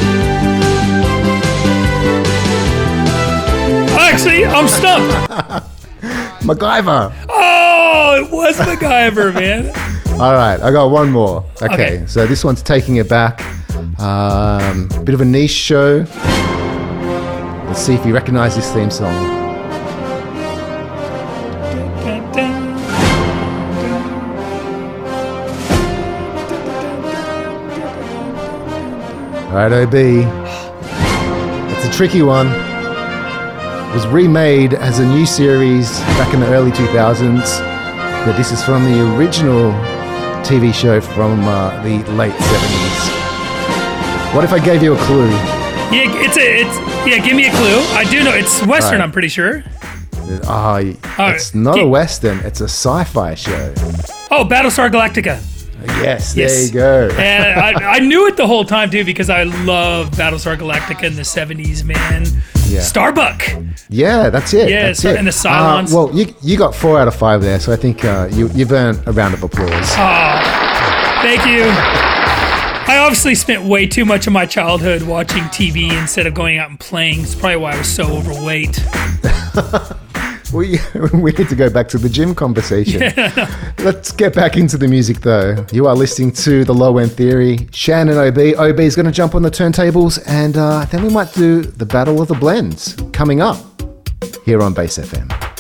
Actually, I'm stumped. MacGyver. Oh, it was MacGyver, man. All right, I got one more. Okay, Okay. so this one's taking it back. Um, bit of a niche show. Let's see if you recognize this theme song. Right, OB. It's a tricky one. It was remade as a new series back in the early 2000s, but this is from the original TV show from uh, the late 70s. What if I gave you a clue? Yeah, it's a it's yeah. Give me a clue. I do know it's Western. Right. I'm pretty sure. Ah, it's not a western. It's a sci-fi show. Oh, Battlestar Galactica. Yes, yes. there you go. and I, I, knew it the whole time too because I love Battlestar Galactica in the '70s, man. Yeah. Starbuck. Yeah, that's it. Yeah, that's so, it. and the uh, Cylons. Uh, well, you you got four out of five there, so I think uh, you you've earned a round of applause. Oh, thank you. I obviously spent way too much of my childhood watching TV instead of going out and playing. It's probably why I was so overweight. we we need to go back to the gym conversation. Yeah. Let's get back into the music though. You are listening to the Low End Theory. Shan and OB. OB is going to jump on the turntables, and uh, then we might do the Battle of the Blends coming up here on Base FM.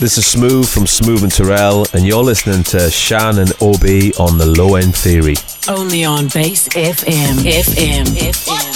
This is Smooth from Smooth and Terrell, and you're listening to Shan and Obi on the Low End Theory. Only on Bass FM. FM. FM.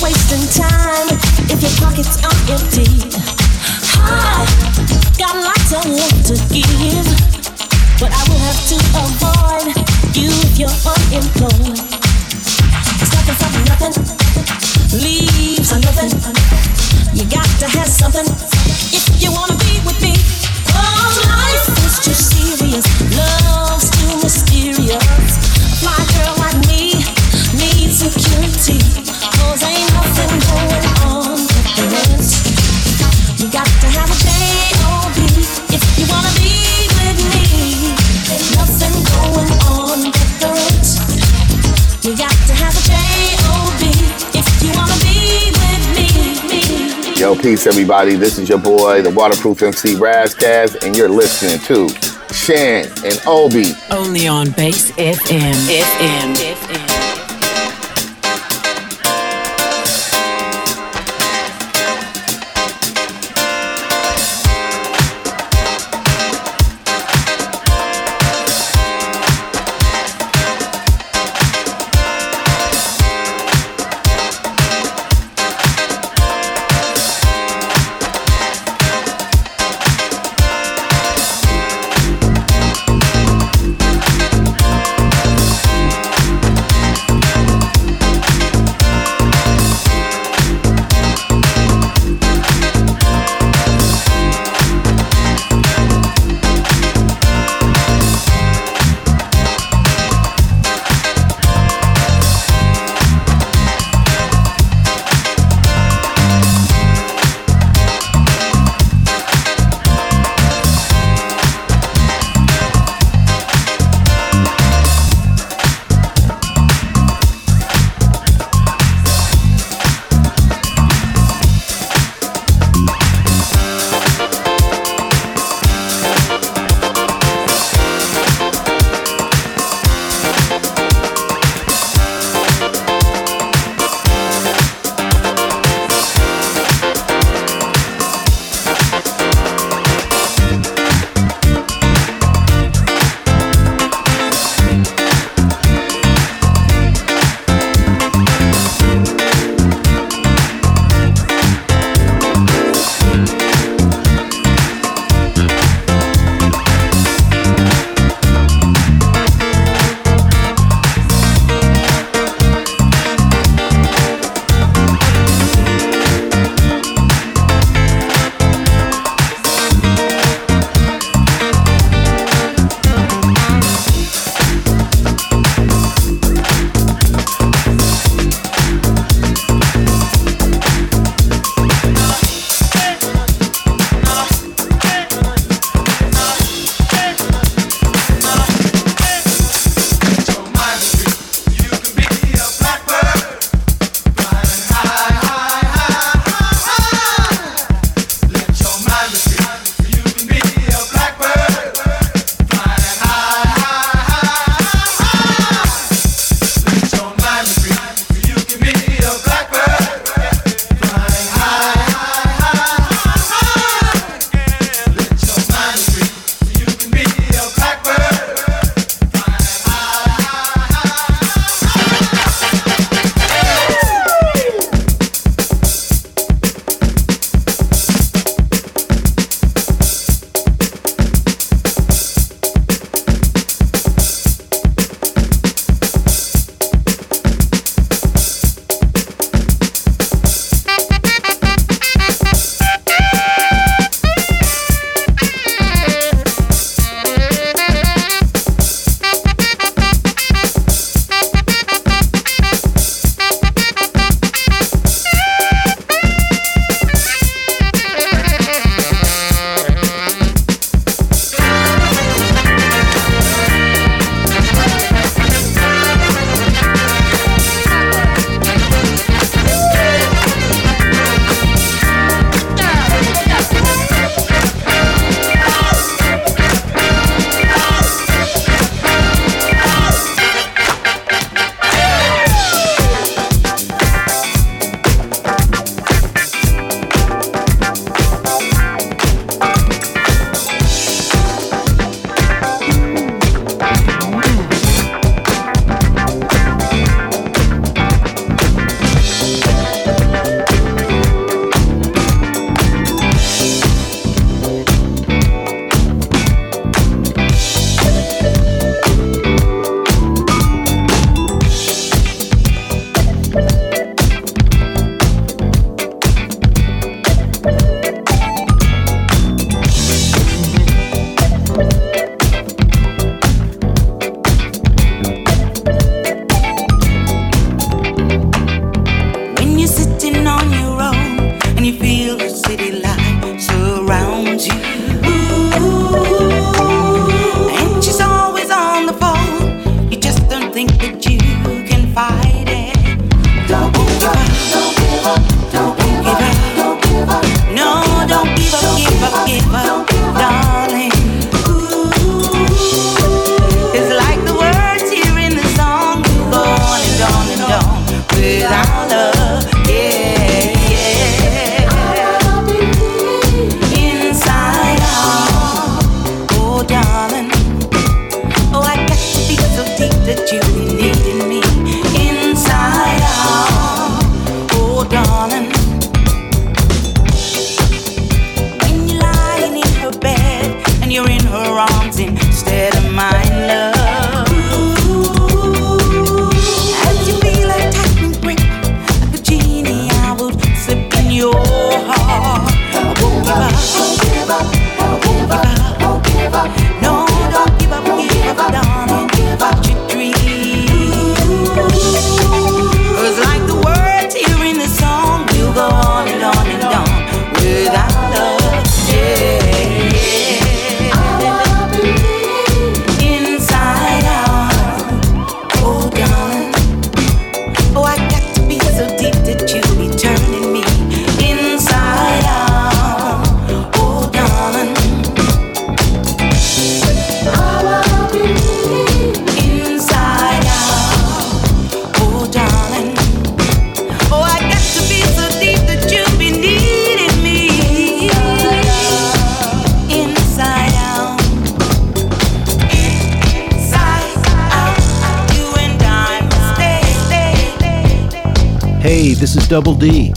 wasting time if your pockets are empty. I got lots of love to give, but I will have to avoid you if you're unemployed. It's nothing from nothing, leaves nothing. You got to have something if you wanna. peace, everybody. This is your boy, the Waterproof MC Razzcast, and you're listening to Shan and Obi. Only on Base FM. FM. FM.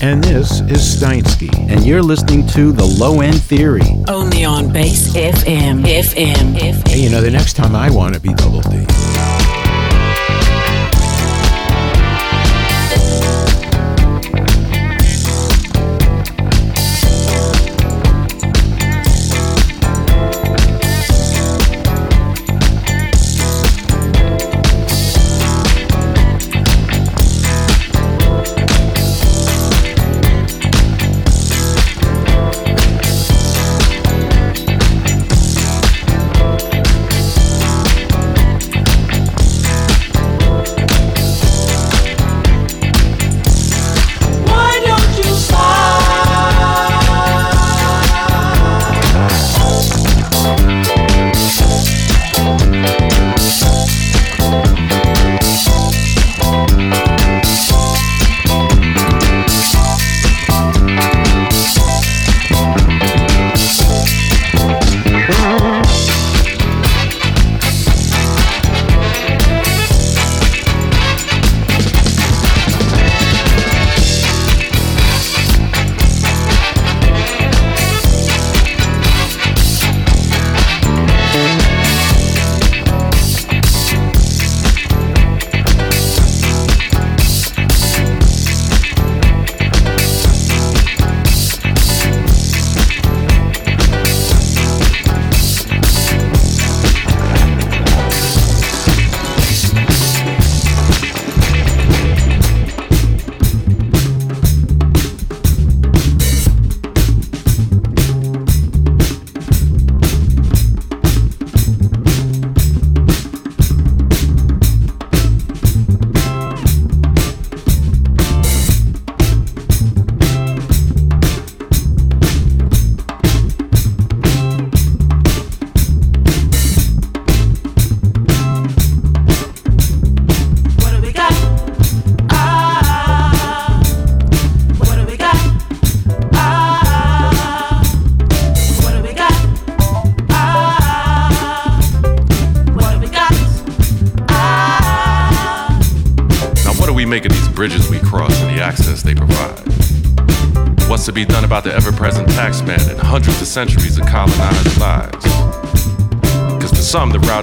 And this is Steinski. And you're listening to The Low End Theory. Only on Bass FM. FM. FM. Hey, you know, the next time I want to be Double D.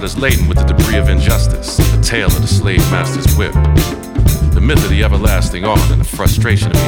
is laden with the debris of injustice, the tale of the slave master's whip, the myth of the everlasting arm, and the frustration of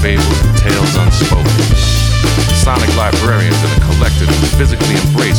fabled tales unspoken. Sonic librarians in a collective who physically embrace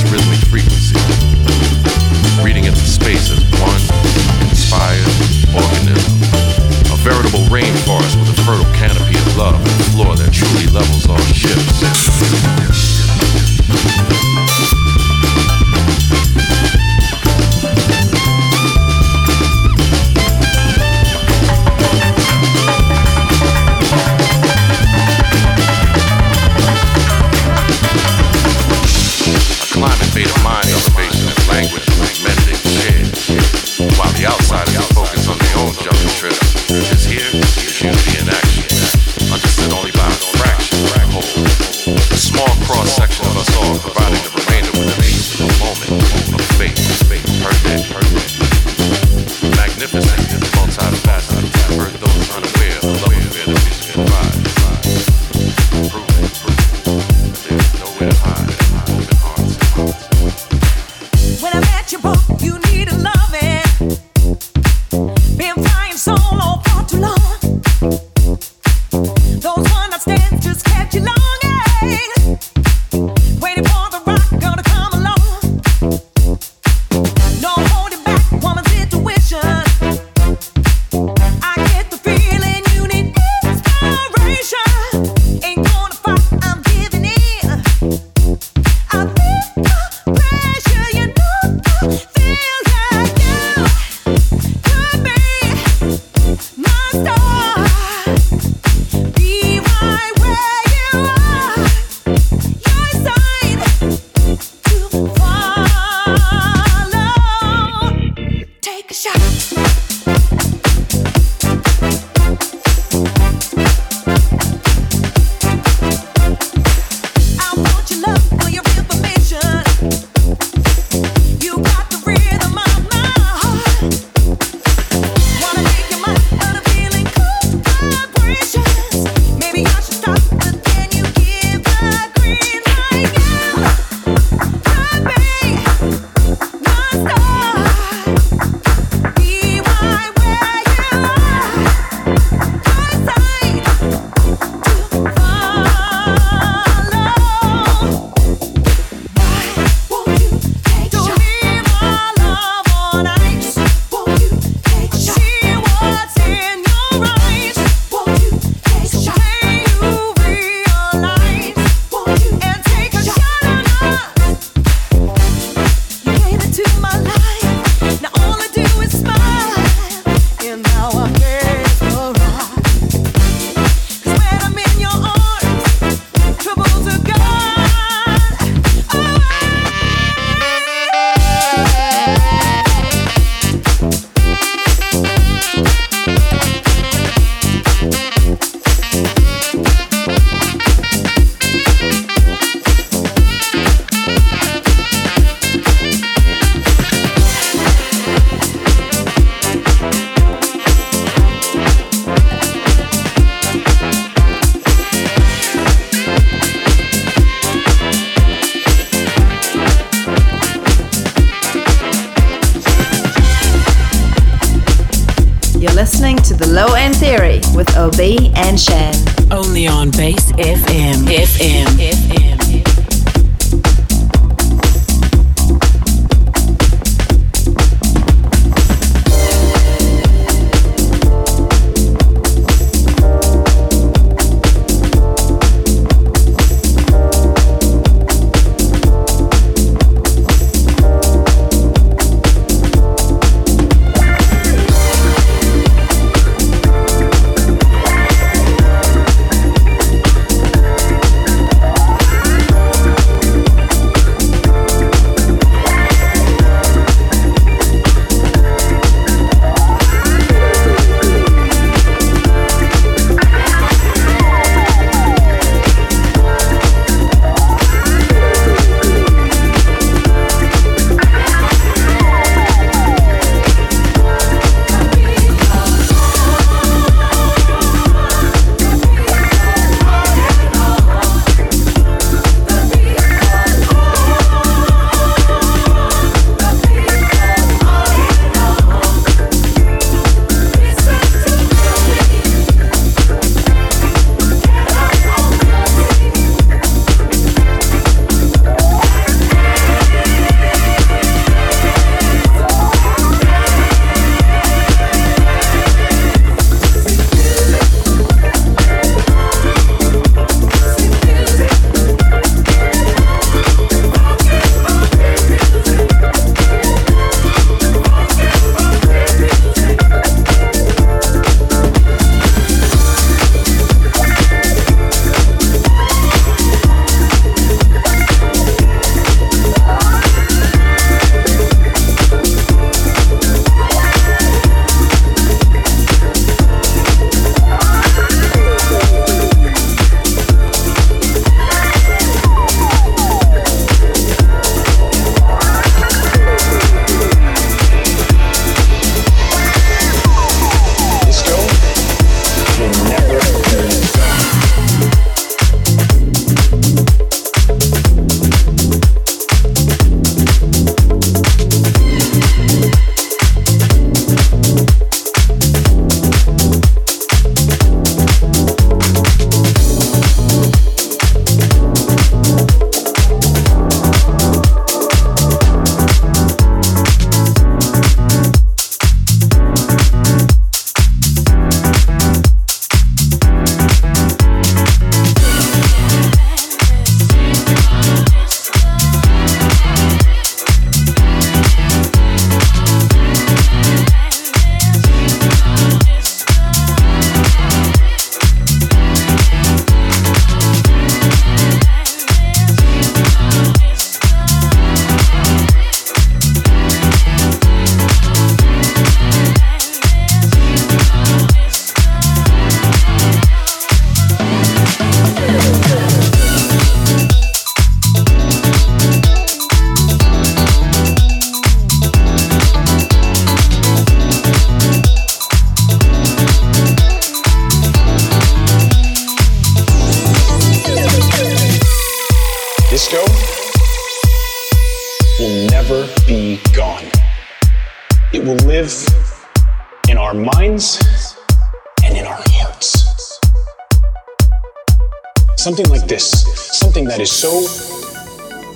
FM. FM.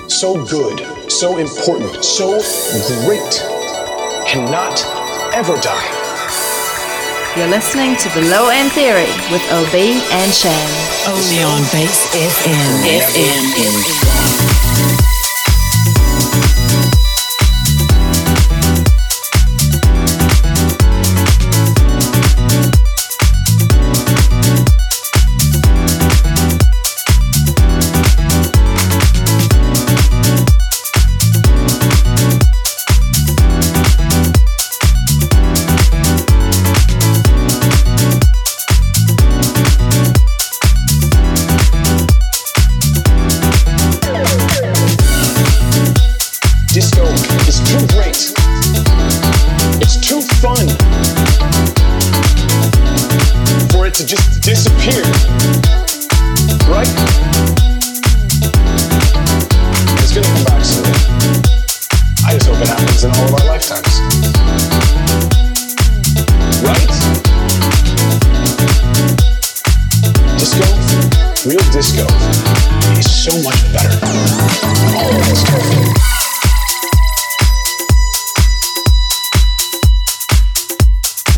So good, so important, so great, cannot ever die. You're listening to The Low End Theory with OB and Shan. Only on Base FM. FM. Disco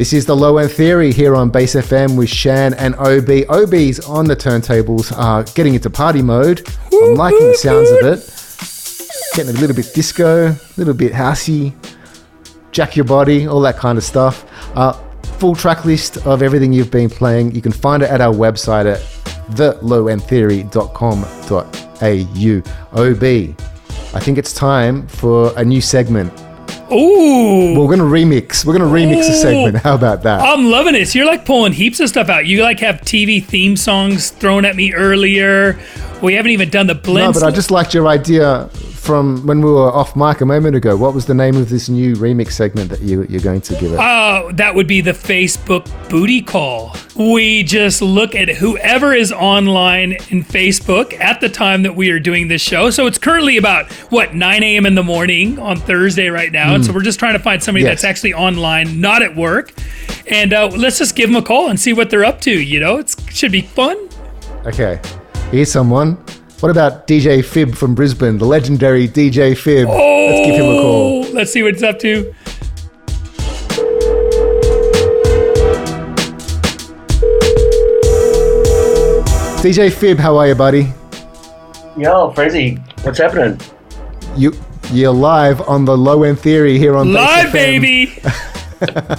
This is the Low End Theory here on Base FM with Shan and OB. OB's on the turntables, uh, getting into party mode. I'm liking the sounds of it. Getting a little bit disco, a little bit housey, jack your body, all that kind of stuff. Uh, full track list of everything you've been playing. You can find it at our website at thelowendtheory.com.au. OB, I think it's time for a new segment. Ooh. We're going to remix. We're going to remix a segment. How about that? I'm loving it. So you're like pulling heaps of stuff out. You like have TV theme songs thrown at me earlier. We haven't even done the blend. No, but I just liked your idea from when we were off mic a moment ago. What was the name of this new remix segment that you, you're going to give it? Oh, that would be the Facebook booty call. We just look at whoever is online in Facebook at the time that we are doing this show. So it's currently about, what, 9 a.m. in the morning on Thursday right now. And Mm. so we're just trying to find somebody Yes. that's actually online, not at work. And uh, let's just give them a call and see what they're up to. You know, it should be fun. Okay, here's someone. What about DJ Fib from Brisbane, the legendary DJ Fib? Let's give him a call. Oh, Let's see what it's up to. DJ Fib, how are you, buddy? Yo, Frenzy, what's happening? You you're live on the Low End Theory here on Base Live, baby.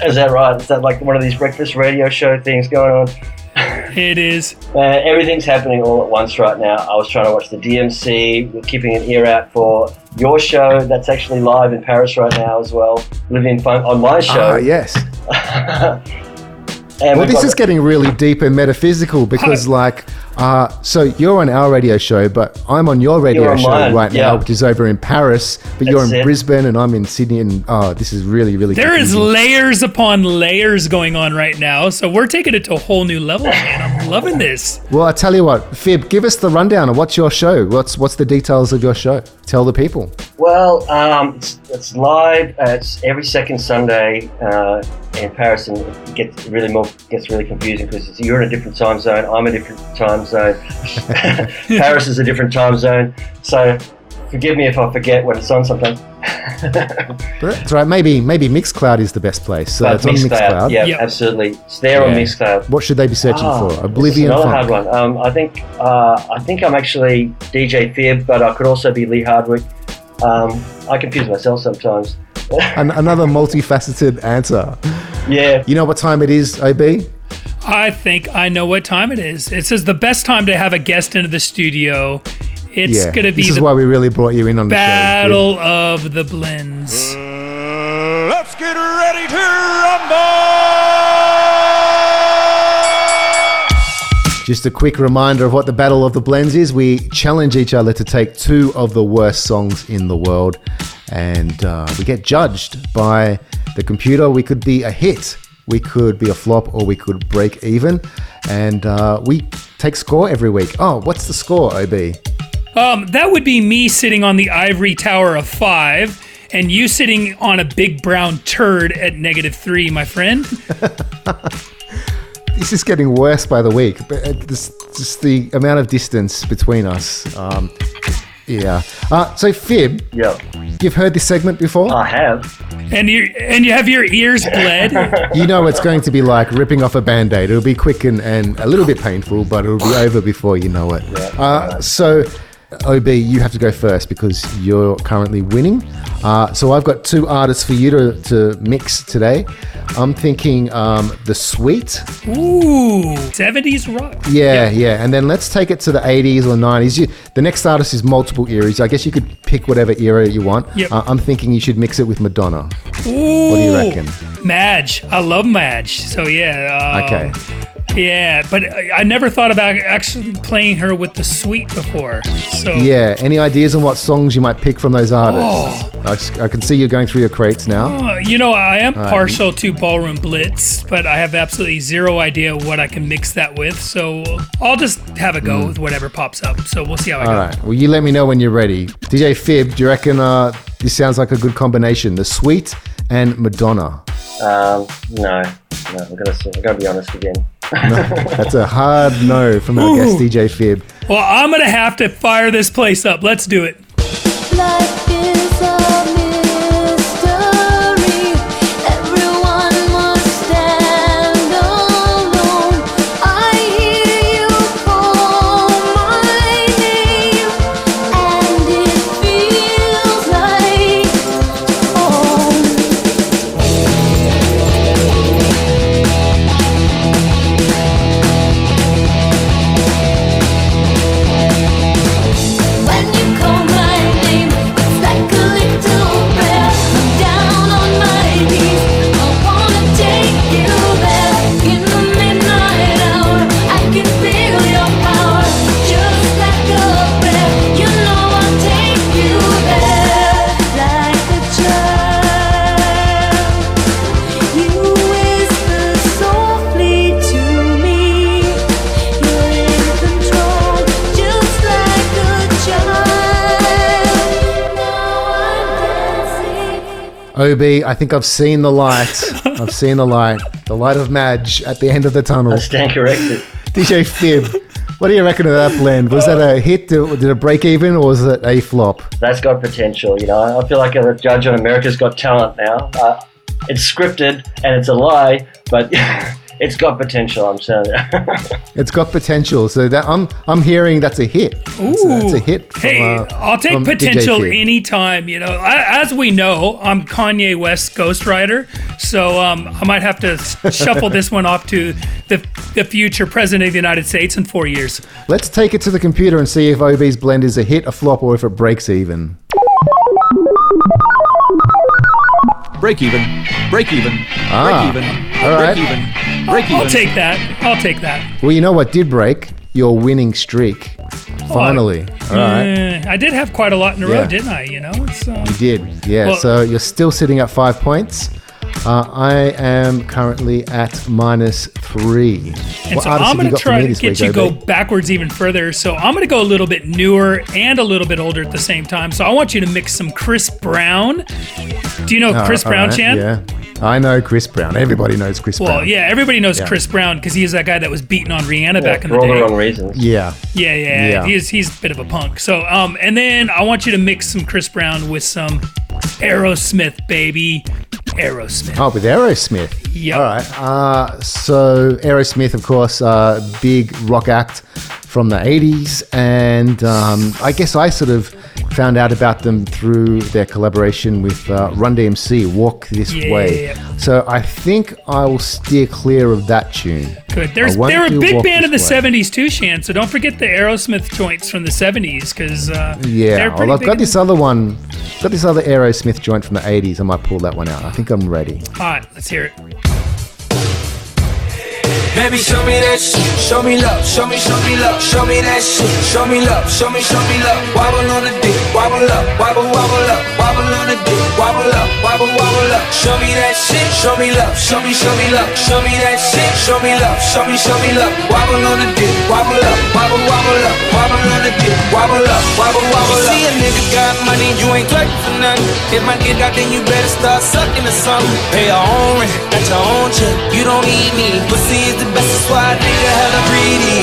Is that right? Is that like one of these breakfast radio show things going on? It is. Uh, everything's happening all at once right now. I was trying to watch the DMC. We're keeping an ear out for your show that's actually live in Paris right now as well. Living fun on my show. Ah, yes. And well, this got- is getting really deep and metaphysical because, like, uh, so you're on our radio show, but I'm on your radio You're on show mine, right yeah. now, which is over in Paris. But you're in it. Brisbane, and I'm in Sydney, and oh, this is really, really. There is confusing. layers upon layers going on right now. So we're taking it to a whole new level, man. I'm loving this. Well, I tell you what, Fib, give us the rundown of what's your show. What's what's the details of your show? Tell the people. Well, um, it's, it's live. Uh, it's every second Sunday uh, in Paris, and it gets really more gets really confusing because you're in a different time zone. I'm a different time zone. Paris is a different time zone. So, forgive me if I forget when it's on sometimes. But that's right. Maybe maybe Mixcloud is the best place. So But it's on Mixcloud, Mixcloud. yeah, absolutely. It's there on Yeah. Mixcloud. What should they be searching Ah, for? Oblivion It's another Funk. hard one. Um, I think uh, I think I'm actually DJ Fib, but I could also be Lee Hardwick. Um, I confuse myself sometimes. An- another multifaceted answer. Yeah. You know what time it is, OB? I think I know what time it is. It says the best time to have a guest into the studio. It's yeah. going to be This is the why we really brought you in on the show. battle of the blends. Let's get ready to rumble! Just a quick reminder of what the Battle of the Blends is. We challenge each other to take two of the worst songs in the world, and uh, we get judged by the computer. We could be a hit, we could be a flop, or we could break even. And uh, we take score every week. Oh, what's the score, OB? Um, that would be me sitting on the ivory tower of five, and you sitting on a big brown turd at negative three, my friend. This is getting worse by the week. But uh, this, just the amount of distance between us. Um, yeah. Uh, so Fib. Yeah. You've heard this segment before? I have. And you and you have your ears bled. You know it's going to be like ripping off a band-aid. It'll be quick and, and a little bit painful, but it'll be over before you know it. Uh, so, OB, you have to go first because you're currently winning. Uh, so I've got two artists for you to, to mix today. I'm thinking um, The Sweet. Ooh, 70s rock. Yeah, yeah, and then let's take it to the 80s or 90s. You, the next artist is multiple eras. I guess you could pick whatever era you want. Yep. Uh, I'm thinking you should mix it with Madonna. Ooh. What do you reckon? Madge. I love Madge. So yeah. um, Okay. Yeah, but I I never thought about actually playing her with the Sweet before. So Yeah, any ideas on what songs you might pick from those artists? I can see you're going through your crates now. Uh, you know, I am right. partial to Ballroom Blitz, but I have absolutely zero idea what I can mix that with. So I'll just have a go Mm. with whatever pops up. So we'll see how I All go. All right. Well, you let me know when you're ready. DJ Fib, do you reckon uh, this sounds like a good combination? The Sweet and Madonna. Um, no, no, I'm gonna, I'm gonna be honest again. That's a hard no from our guest DJ Fib. Well, I'm gonna have to fire this place up. Let's do it. OB, I think I've seen the light. I've seen the light. The light of Madge at the end of the tunnel. I stand corrected. DJ Fib, what do you reckon of that blend? Was that a hit? Did did it break even or was it a flop? That's got potential, you know. I feel like a judge on America's Got Talent now. Uh, it's scripted and it's a lie, but it's got potential. I'm telling you. It's got potential. So that I'm I'm hearing that's a hit. It's a, it's a hit. From, Hey, uh, I'll take from DJ potential Fib. anytime. You know, I, as we know, I'm Kanye West ghostwriter, so um, I might have to shuffle this one off to the the future president of the United States in four years. Let's take it to the computer and see if OB's blend is a hit, a flop, or if it breaks even. Break even. Break even. Ah, break even. all right. Break even. Break even. I'll take that. I'll take that. Well, you know what did break? Your winning streak. Finally. All right. Uh, I did have quite a lot in a row, didn't I? You know, it's, uh, You did. Yeah. Well- so you're still sitting at five points. Uh, I am currently at minus three. And what so I'm going to try to get you go OB? backwards even further. So I'm going to go a little bit newer and a little bit older at the same time. So I want you to mix some Chris Brown. Do you know Oh, Chris all Brown, right, Shan? Yeah. I know Chris Brown. Everybody knows Chris Well, Brown. Well, yeah, everybody knows Yeah. Chris Brown because he is that guy that was beaten on Rihanna back in for the all day. the wrong reasons. Yeah. Yeah, yeah, Yeah. He's he's a bit of a punk. So, um, and then I want you to mix some Chris Brown with some Aerosmith, baby, Aerosmith. Oh, with Aerosmith. Yep. All right. Uh, so Aerosmith, of course, uh, big rock act from the 80s. And um, I guess I sort of found out about them through their collaboration with uh, Run DMC, Walk This Yeah. Way. So I think I will steer clear of that tune. Good. There's they're a big band in the Way. '70s too, Shan. So don't forget the Aerosmith joints from the '70s because uh, Yeah, well, I've got this other one, got this other Aerosmith joint from the 80s. I might pull that one out. I think Ready. All right, let's hear it. Baby, show me that shit. Show me love. Show me, show me love. Show me that shit. Show me love. Show me, show me love. Wobble on the dick. Wobble up. Wobble, wobble up. Wobble on the dick. Wobble up. Wobble wobble, up. Show me that shit, show me love, show me, show me love, show me that shit, show me love, show me, show me love. Wobble on the dick, wobble up, wobble, wobble up, wobble on the dick, wobble up, wobble, wobble up. See a nigga got money, you ain't clerk for nothing. If my dick out, then you better start sucking or something. Pay your own rent, got your own check, you don't need me. Pussy is the best, that's why a nigga hella greedy.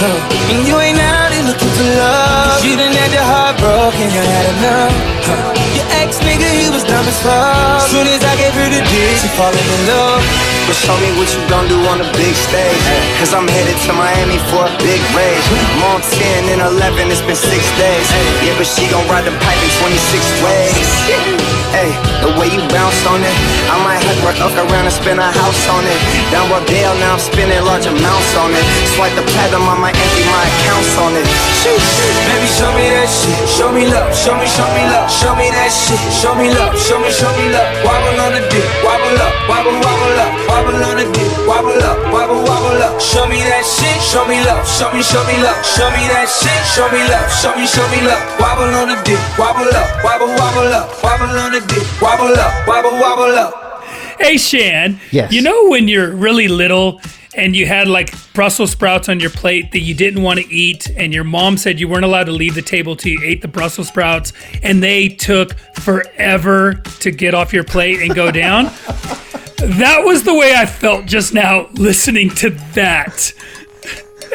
Huh. And you ain't here looking for love. You done had your heart broken, you had enough. Huh. Your ex nigga, he was dumb as fuck. Soon as I gave her the dick, she falling in love. But show me what you gon' do on the big stage. Cause I'm headed to Miami for a big rage. I'm on 10 and 11, it's been six days. Yeah, but she gon' ride the pipe in 26 ways. Hey, the way you bounce on it, I might have her up around and spend a house on it. Down Rodeo, now I'm spending large amounts on it. Swipe the platinum, I might empty my accounts on it. Baby, show me that shit. Show me love. Show me, show me love. Show me that shit. Show me love. Show me, show me love. Wobble on the dick. Wobble up. Wobble, wobble up. Wobble on the dick. Wobble up. Wobble, wobble up. Show me that shit. Show me love. Show me, show me love. Show me that shit. Show me love. Show me, show me love. Wobble on the dick. Wobble up. Wobble, wobble up. Wobble on the dick. Wobble up. Wobble, wobble up. Hey, Shan. Yes. You know when you're really little and you had like Brussels sprouts on your plate that you didn't want to eat, and your mom said you weren't allowed to leave the table till you ate the Brussels sprouts, and they took forever to get off your plate and go down? that was the way I felt just now listening to that.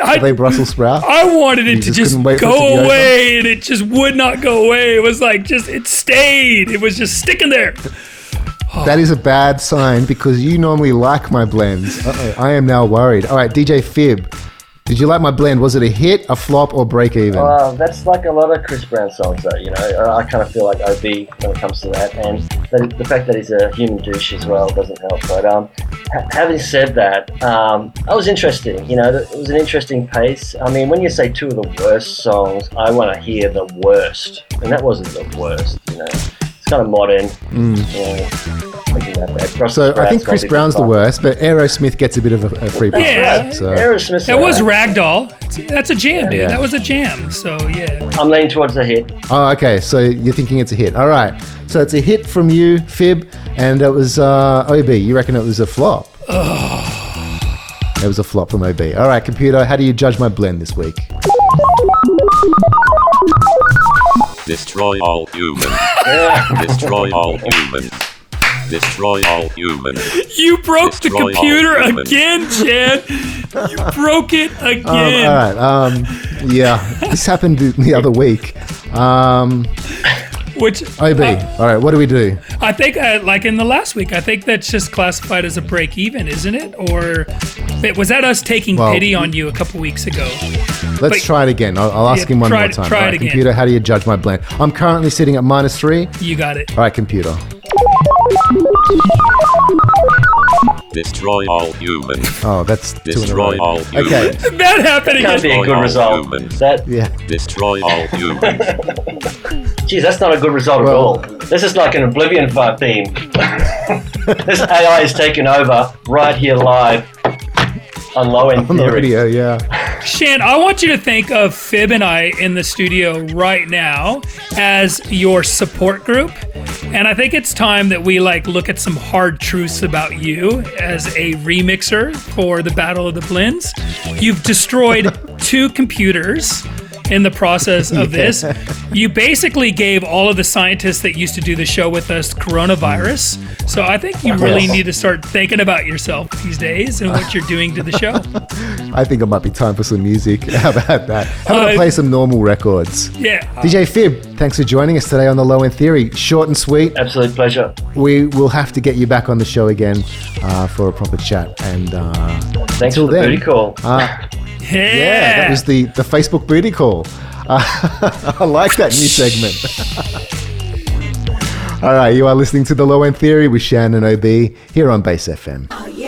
Are they Brussels sprout? I wanted it You to just just couldn't wait for it go to away, and it just would not go away. It was like just it stayed. It was just sticking there. That is a bad sign because you normally like my blends. Uh-oh, I am now worried. All right, DJ Fib, did you like my blend? Was it a hit, a flop, or break even? Uh, that's like a lot of Chris Brown songs, though. You know, I kind of feel like OB when it comes to that, and that, the fact that he's a human douche as well doesn't help. But um, ha- having said that, um, that was interesting. You know, it was an interesting pace. I mean, when you say two of the worst songs, I want to hear the worst, and that wasn't the worst. You know, it's kind of modern. Mm. You know, thinking that bad. Brussels So I think Chris Brown's the worst, but Aerosmith gets a bit of a, a free pass. Yeah, So. Aerosmith's That was. Ragdoll. That's a jam, dude. Yeah. That was a jam. So yeah. I'm leaning towards a hit. Oh, okay. So you're thinking it's a hit. All right. So it's a hit from you, Fib, and it was uh, OB. You reckon it was a flop? It was a flop from OB. All right, computer. How do you judge my blend this week? Destroy all humans. Destroy all humans. Destroy all humans. You broke the Destroy all computer again, Chad. You broke it Um, again. all right. Um, yeah, this happened the- the other week. Um, Which OB. all right. What do we do? I think, uh, like in the last week, I think that's just classified as a break even, isn't it? Or was that us taking Well, pity on you a couple weeks ago? Let's But- try it again. I'll, I'll ask Yeah, him one try more it- time. try All it right, again. computer. How do you judge my blend? I'm currently sitting at minus three. You got it. All right, computer. Destroy all humans. Oh, that's two in a Destroy all humans. Okay. That happened Can't be a Destroy good all result. humans. That Yeah. Destroy all humans. Geez, that's not a good result Well- at all. This is like an Oblivion vibe theme. this AI is taking over right here live on Low End On the Theory. radio, yeah. Shan, I want you to think of Fib and I in the studio right now as your support group. And I think it's time that we like look at some hard truths about you as a remixer for the Battle of the Blends. You've destroyed two computers in the process of this. You basically gave all of the scientists that used to do the show with us coronavirus. So I think you really need to start thinking about yourself these days and what you're doing to the show. I think it might be time for some music. How about that? How about I Uh, play some normal records? Yeah. DJ Fib, thanks for joining us today on the Low End Theory. Short and sweet. Absolute pleasure. We will have to get you back on the show again uh, for a proper chat. And uh, Thanks until for the then, booty call. Uh, yeah, that was the, the Facebook booty call. Uh, I like that new segment. All right, you are listening to the Low End Theory with Shan and OB here on Base FM. Oh yeah?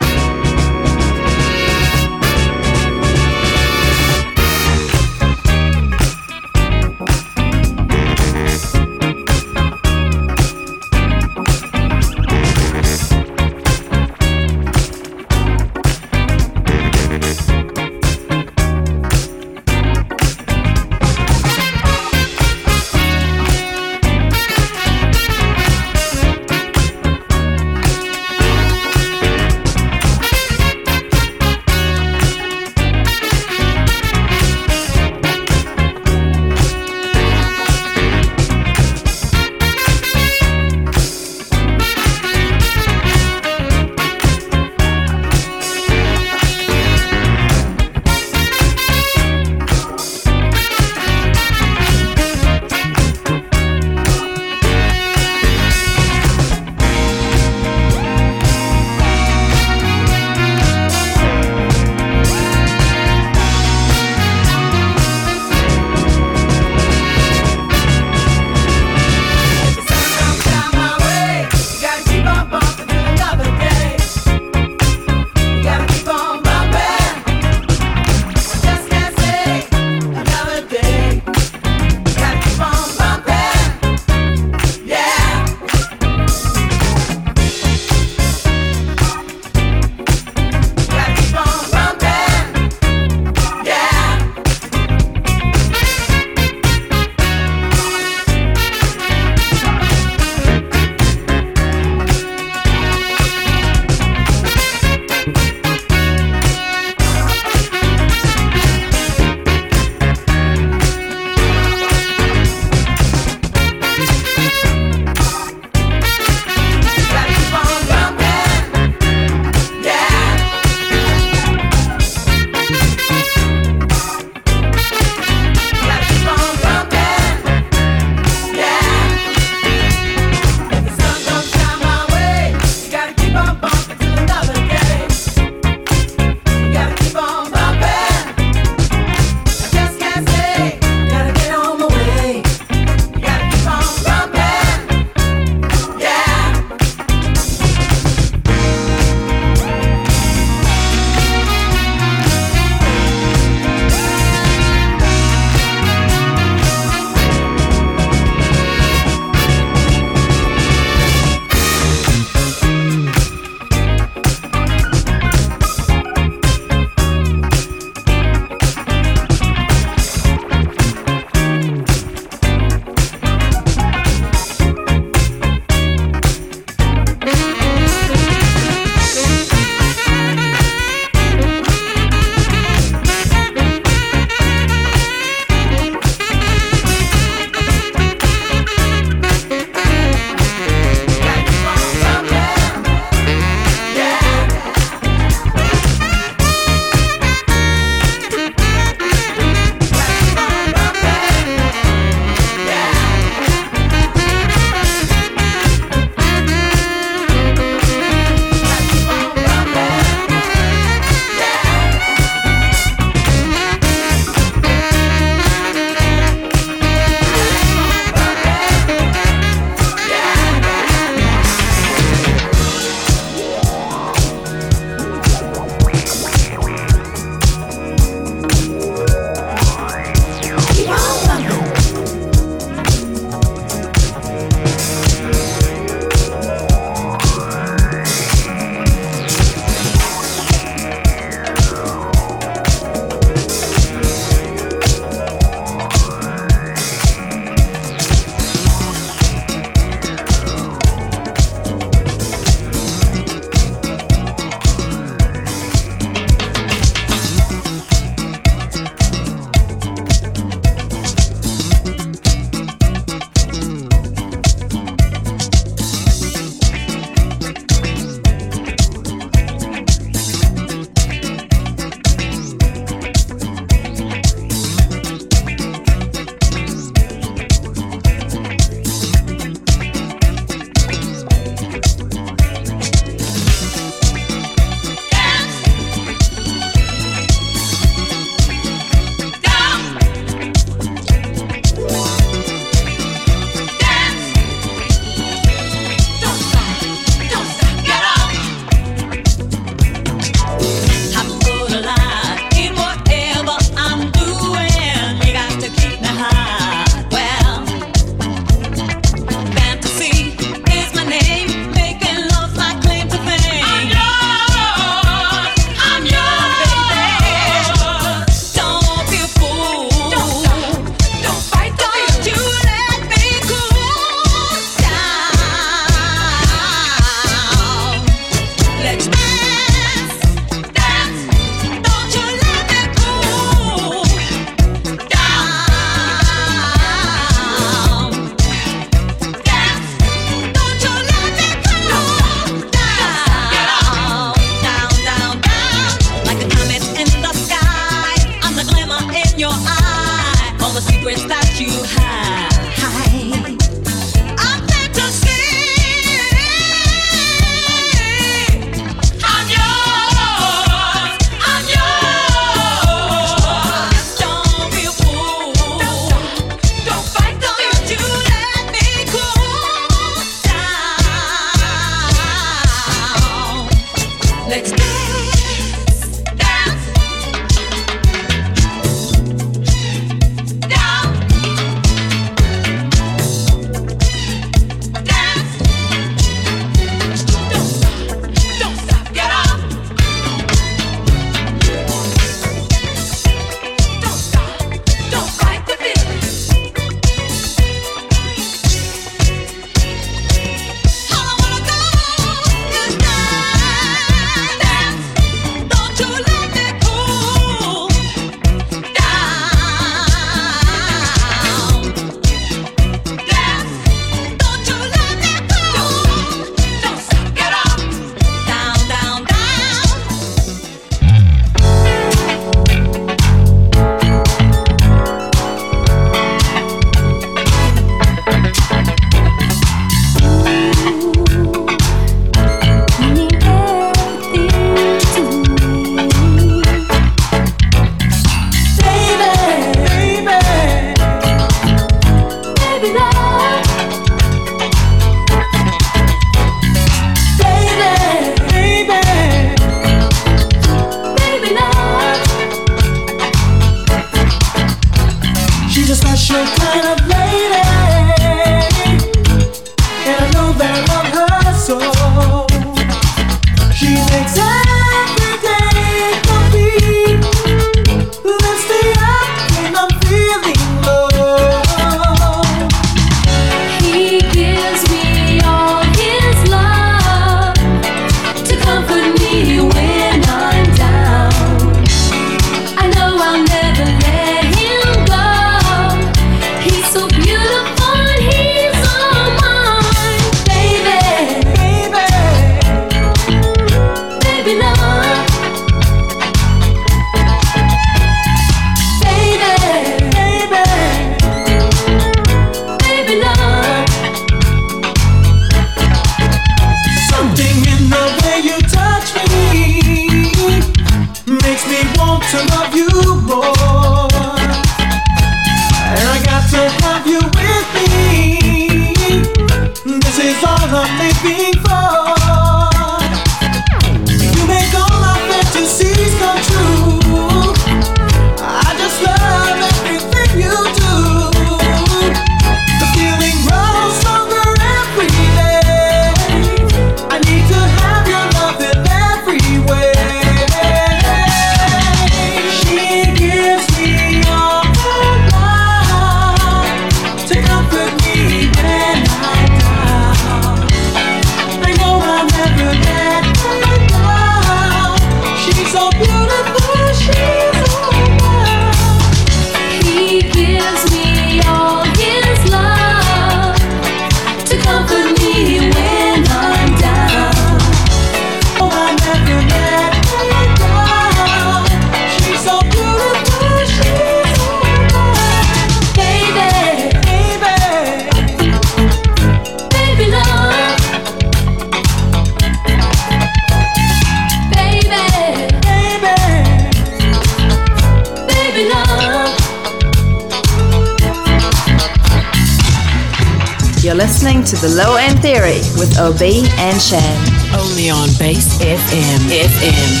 OB and Shan. Only on Base FM. FM.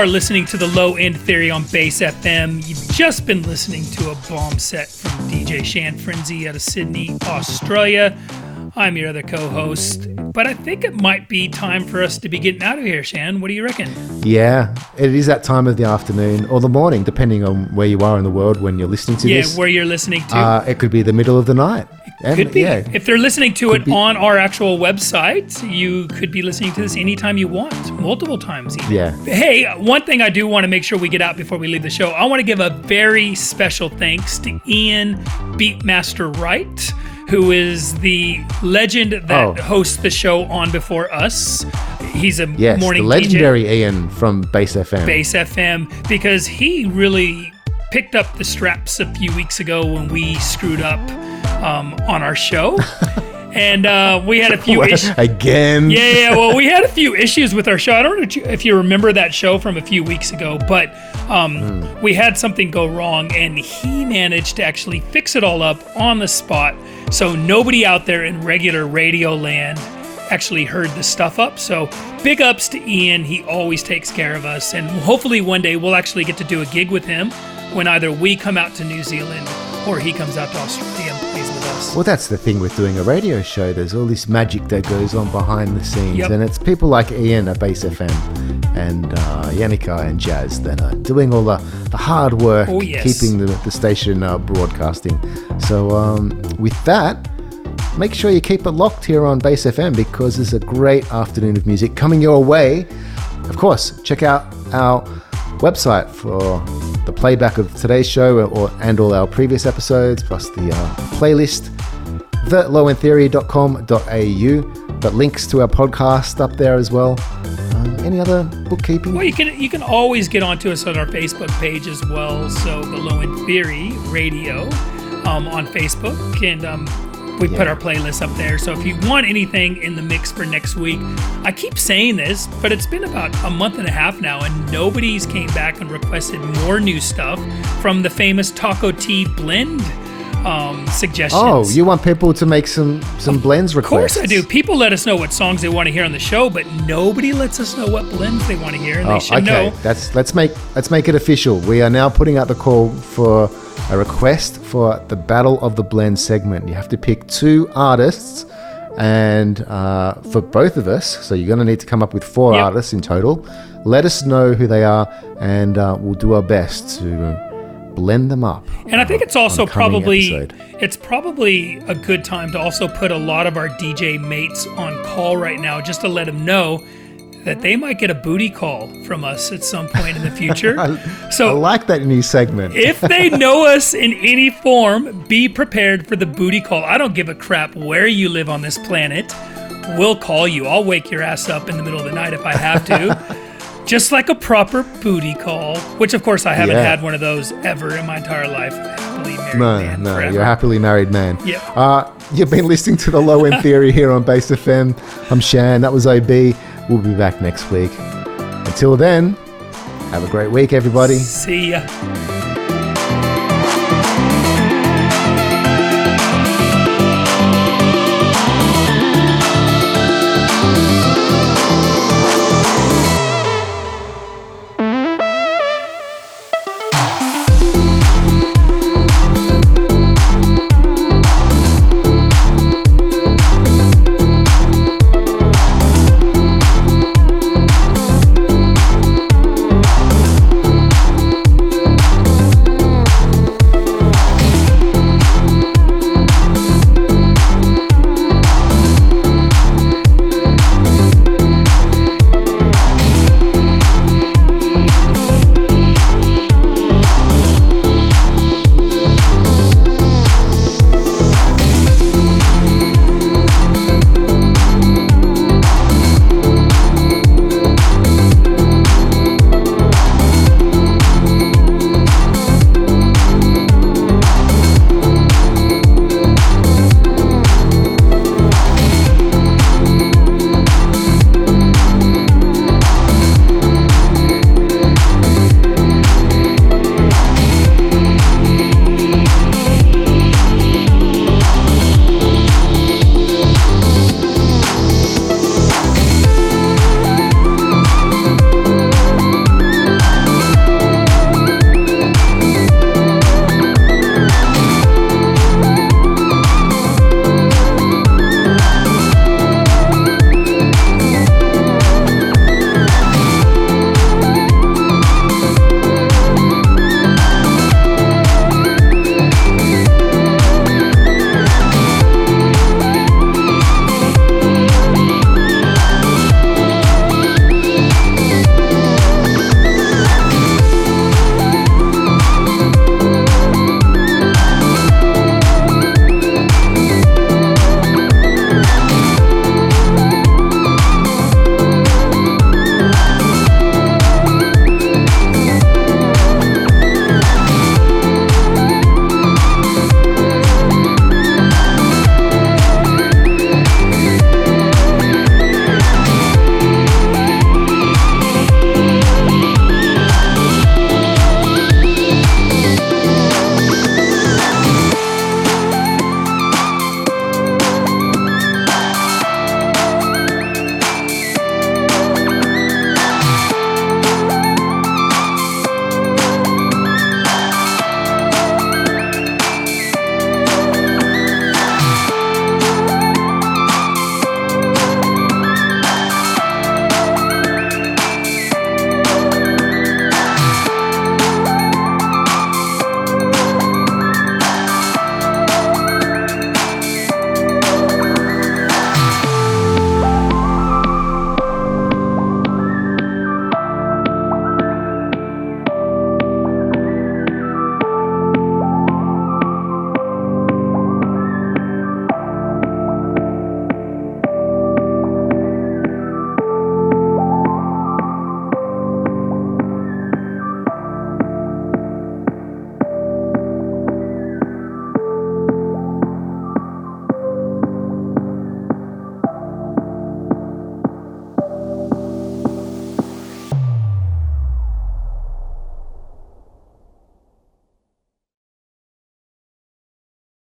Are listening to the Low End Theory on Base FM. You've just been listening to a bomb set from DJ Shan Frenzy out of Sydney, Australia. I'm your other co host, but I think it might be time for us to be getting out of here, Shan. What do you reckon? Yeah, it is that time of the afternoon or the morning, depending on where you are in the world when you're listening to yeah, this. where you're listening to. Uh, it could be the middle of the night. And, could be. Yeah, If they're listening to it on our actual website, you could be listening to this anytime you want, multiple times even. yeah. Hey, one thing I do want to make sure we get out before we leave the show. I want to give a very special thanks to Ian Beatmaster Wright, who is the legend that Oh. hosts the show on before us. He's a Yes, morning the DJ. legendary Ian from Base FM. Base FM because he really picked up the straps a few weeks ago when we screwed up um, on our show. and uh, we had a few issues. Again? Yeah, yeah. Well, we had a few issues with our show. I don't know if you- remember that show from a few weeks ago, but um, we had something go wrong, and he managed to actually fix it all up on the spot. So nobody out there in regular radio land actually heard the stuff up. So big ups to Ian. He always takes care of us, and hopefully one day we'll actually get to do a gig with him when either we come out to New Zealand or he comes out to Australia and plays with us. Well, that's the thing with doing a radio show. There's all this magic that goes on behind the scenes, Yep. and it's people like Ian at Base FM and uh, Yannicka and Jazz that are doing all the, the hard work, Oh, yes. keeping the, the station uh, broadcasting. So, um, with that, make sure you keep it locked here on Base FM because there's a great afternoon of music coming your way. Of course, check out our website for the playback of today's show or, and all our previous episodes, plus the uh, playlist, thelowendtheory.com.au. But links to our podcast up there as well. Um, any other bookkeeping? Well, you can you can always get onto us on our Facebook page as well. So the Low End Theory Radio um, on Facebook, and um, we put our playlist up there. So if you want anything in the mix for next week, I keep saying this, but it's been about a month and a half now, and nobody's came back and requested more new stuff from the famous Taco Tea blend. um, suggestions. Oh, you want people to make some some blends requests? Of course? I do. People let us know what songs they want to hear on the show, but nobody lets us know what blends they want to hear, and Oh, they should okay. know. That's let's make let's make it official. We are now putting out the call for a request for the Battle of the Blend segment. You have to pick two artists, and uh, for both of us, so you're going to need to come up with four Yep. artists in total. Let us know who they are, and uh, we'll do our best to blend them up. And I think it's also on a coming probably episode. it's probably a good time to also put a lot of our DJ mates on call right now, just to let them know that they might get a booty call from us at some point in the future. so I like that new segment. if they know us in any form, be prepared for the booty call. I don't give a crap where you live on this planet. We'll call you. I'll wake your ass up in the middle of the night if I have to. Just like a proper booty call, which of course I haven't Yeah. had one of those ever in my entire life. Happily married No, man no, forever. you're a happily married man. Yeah. Uh, you've been listening to the Low End Theory here on Base FM. I'm Shan. That was OB. We'll be back next week. Until then, have a great week, everybody. See ya.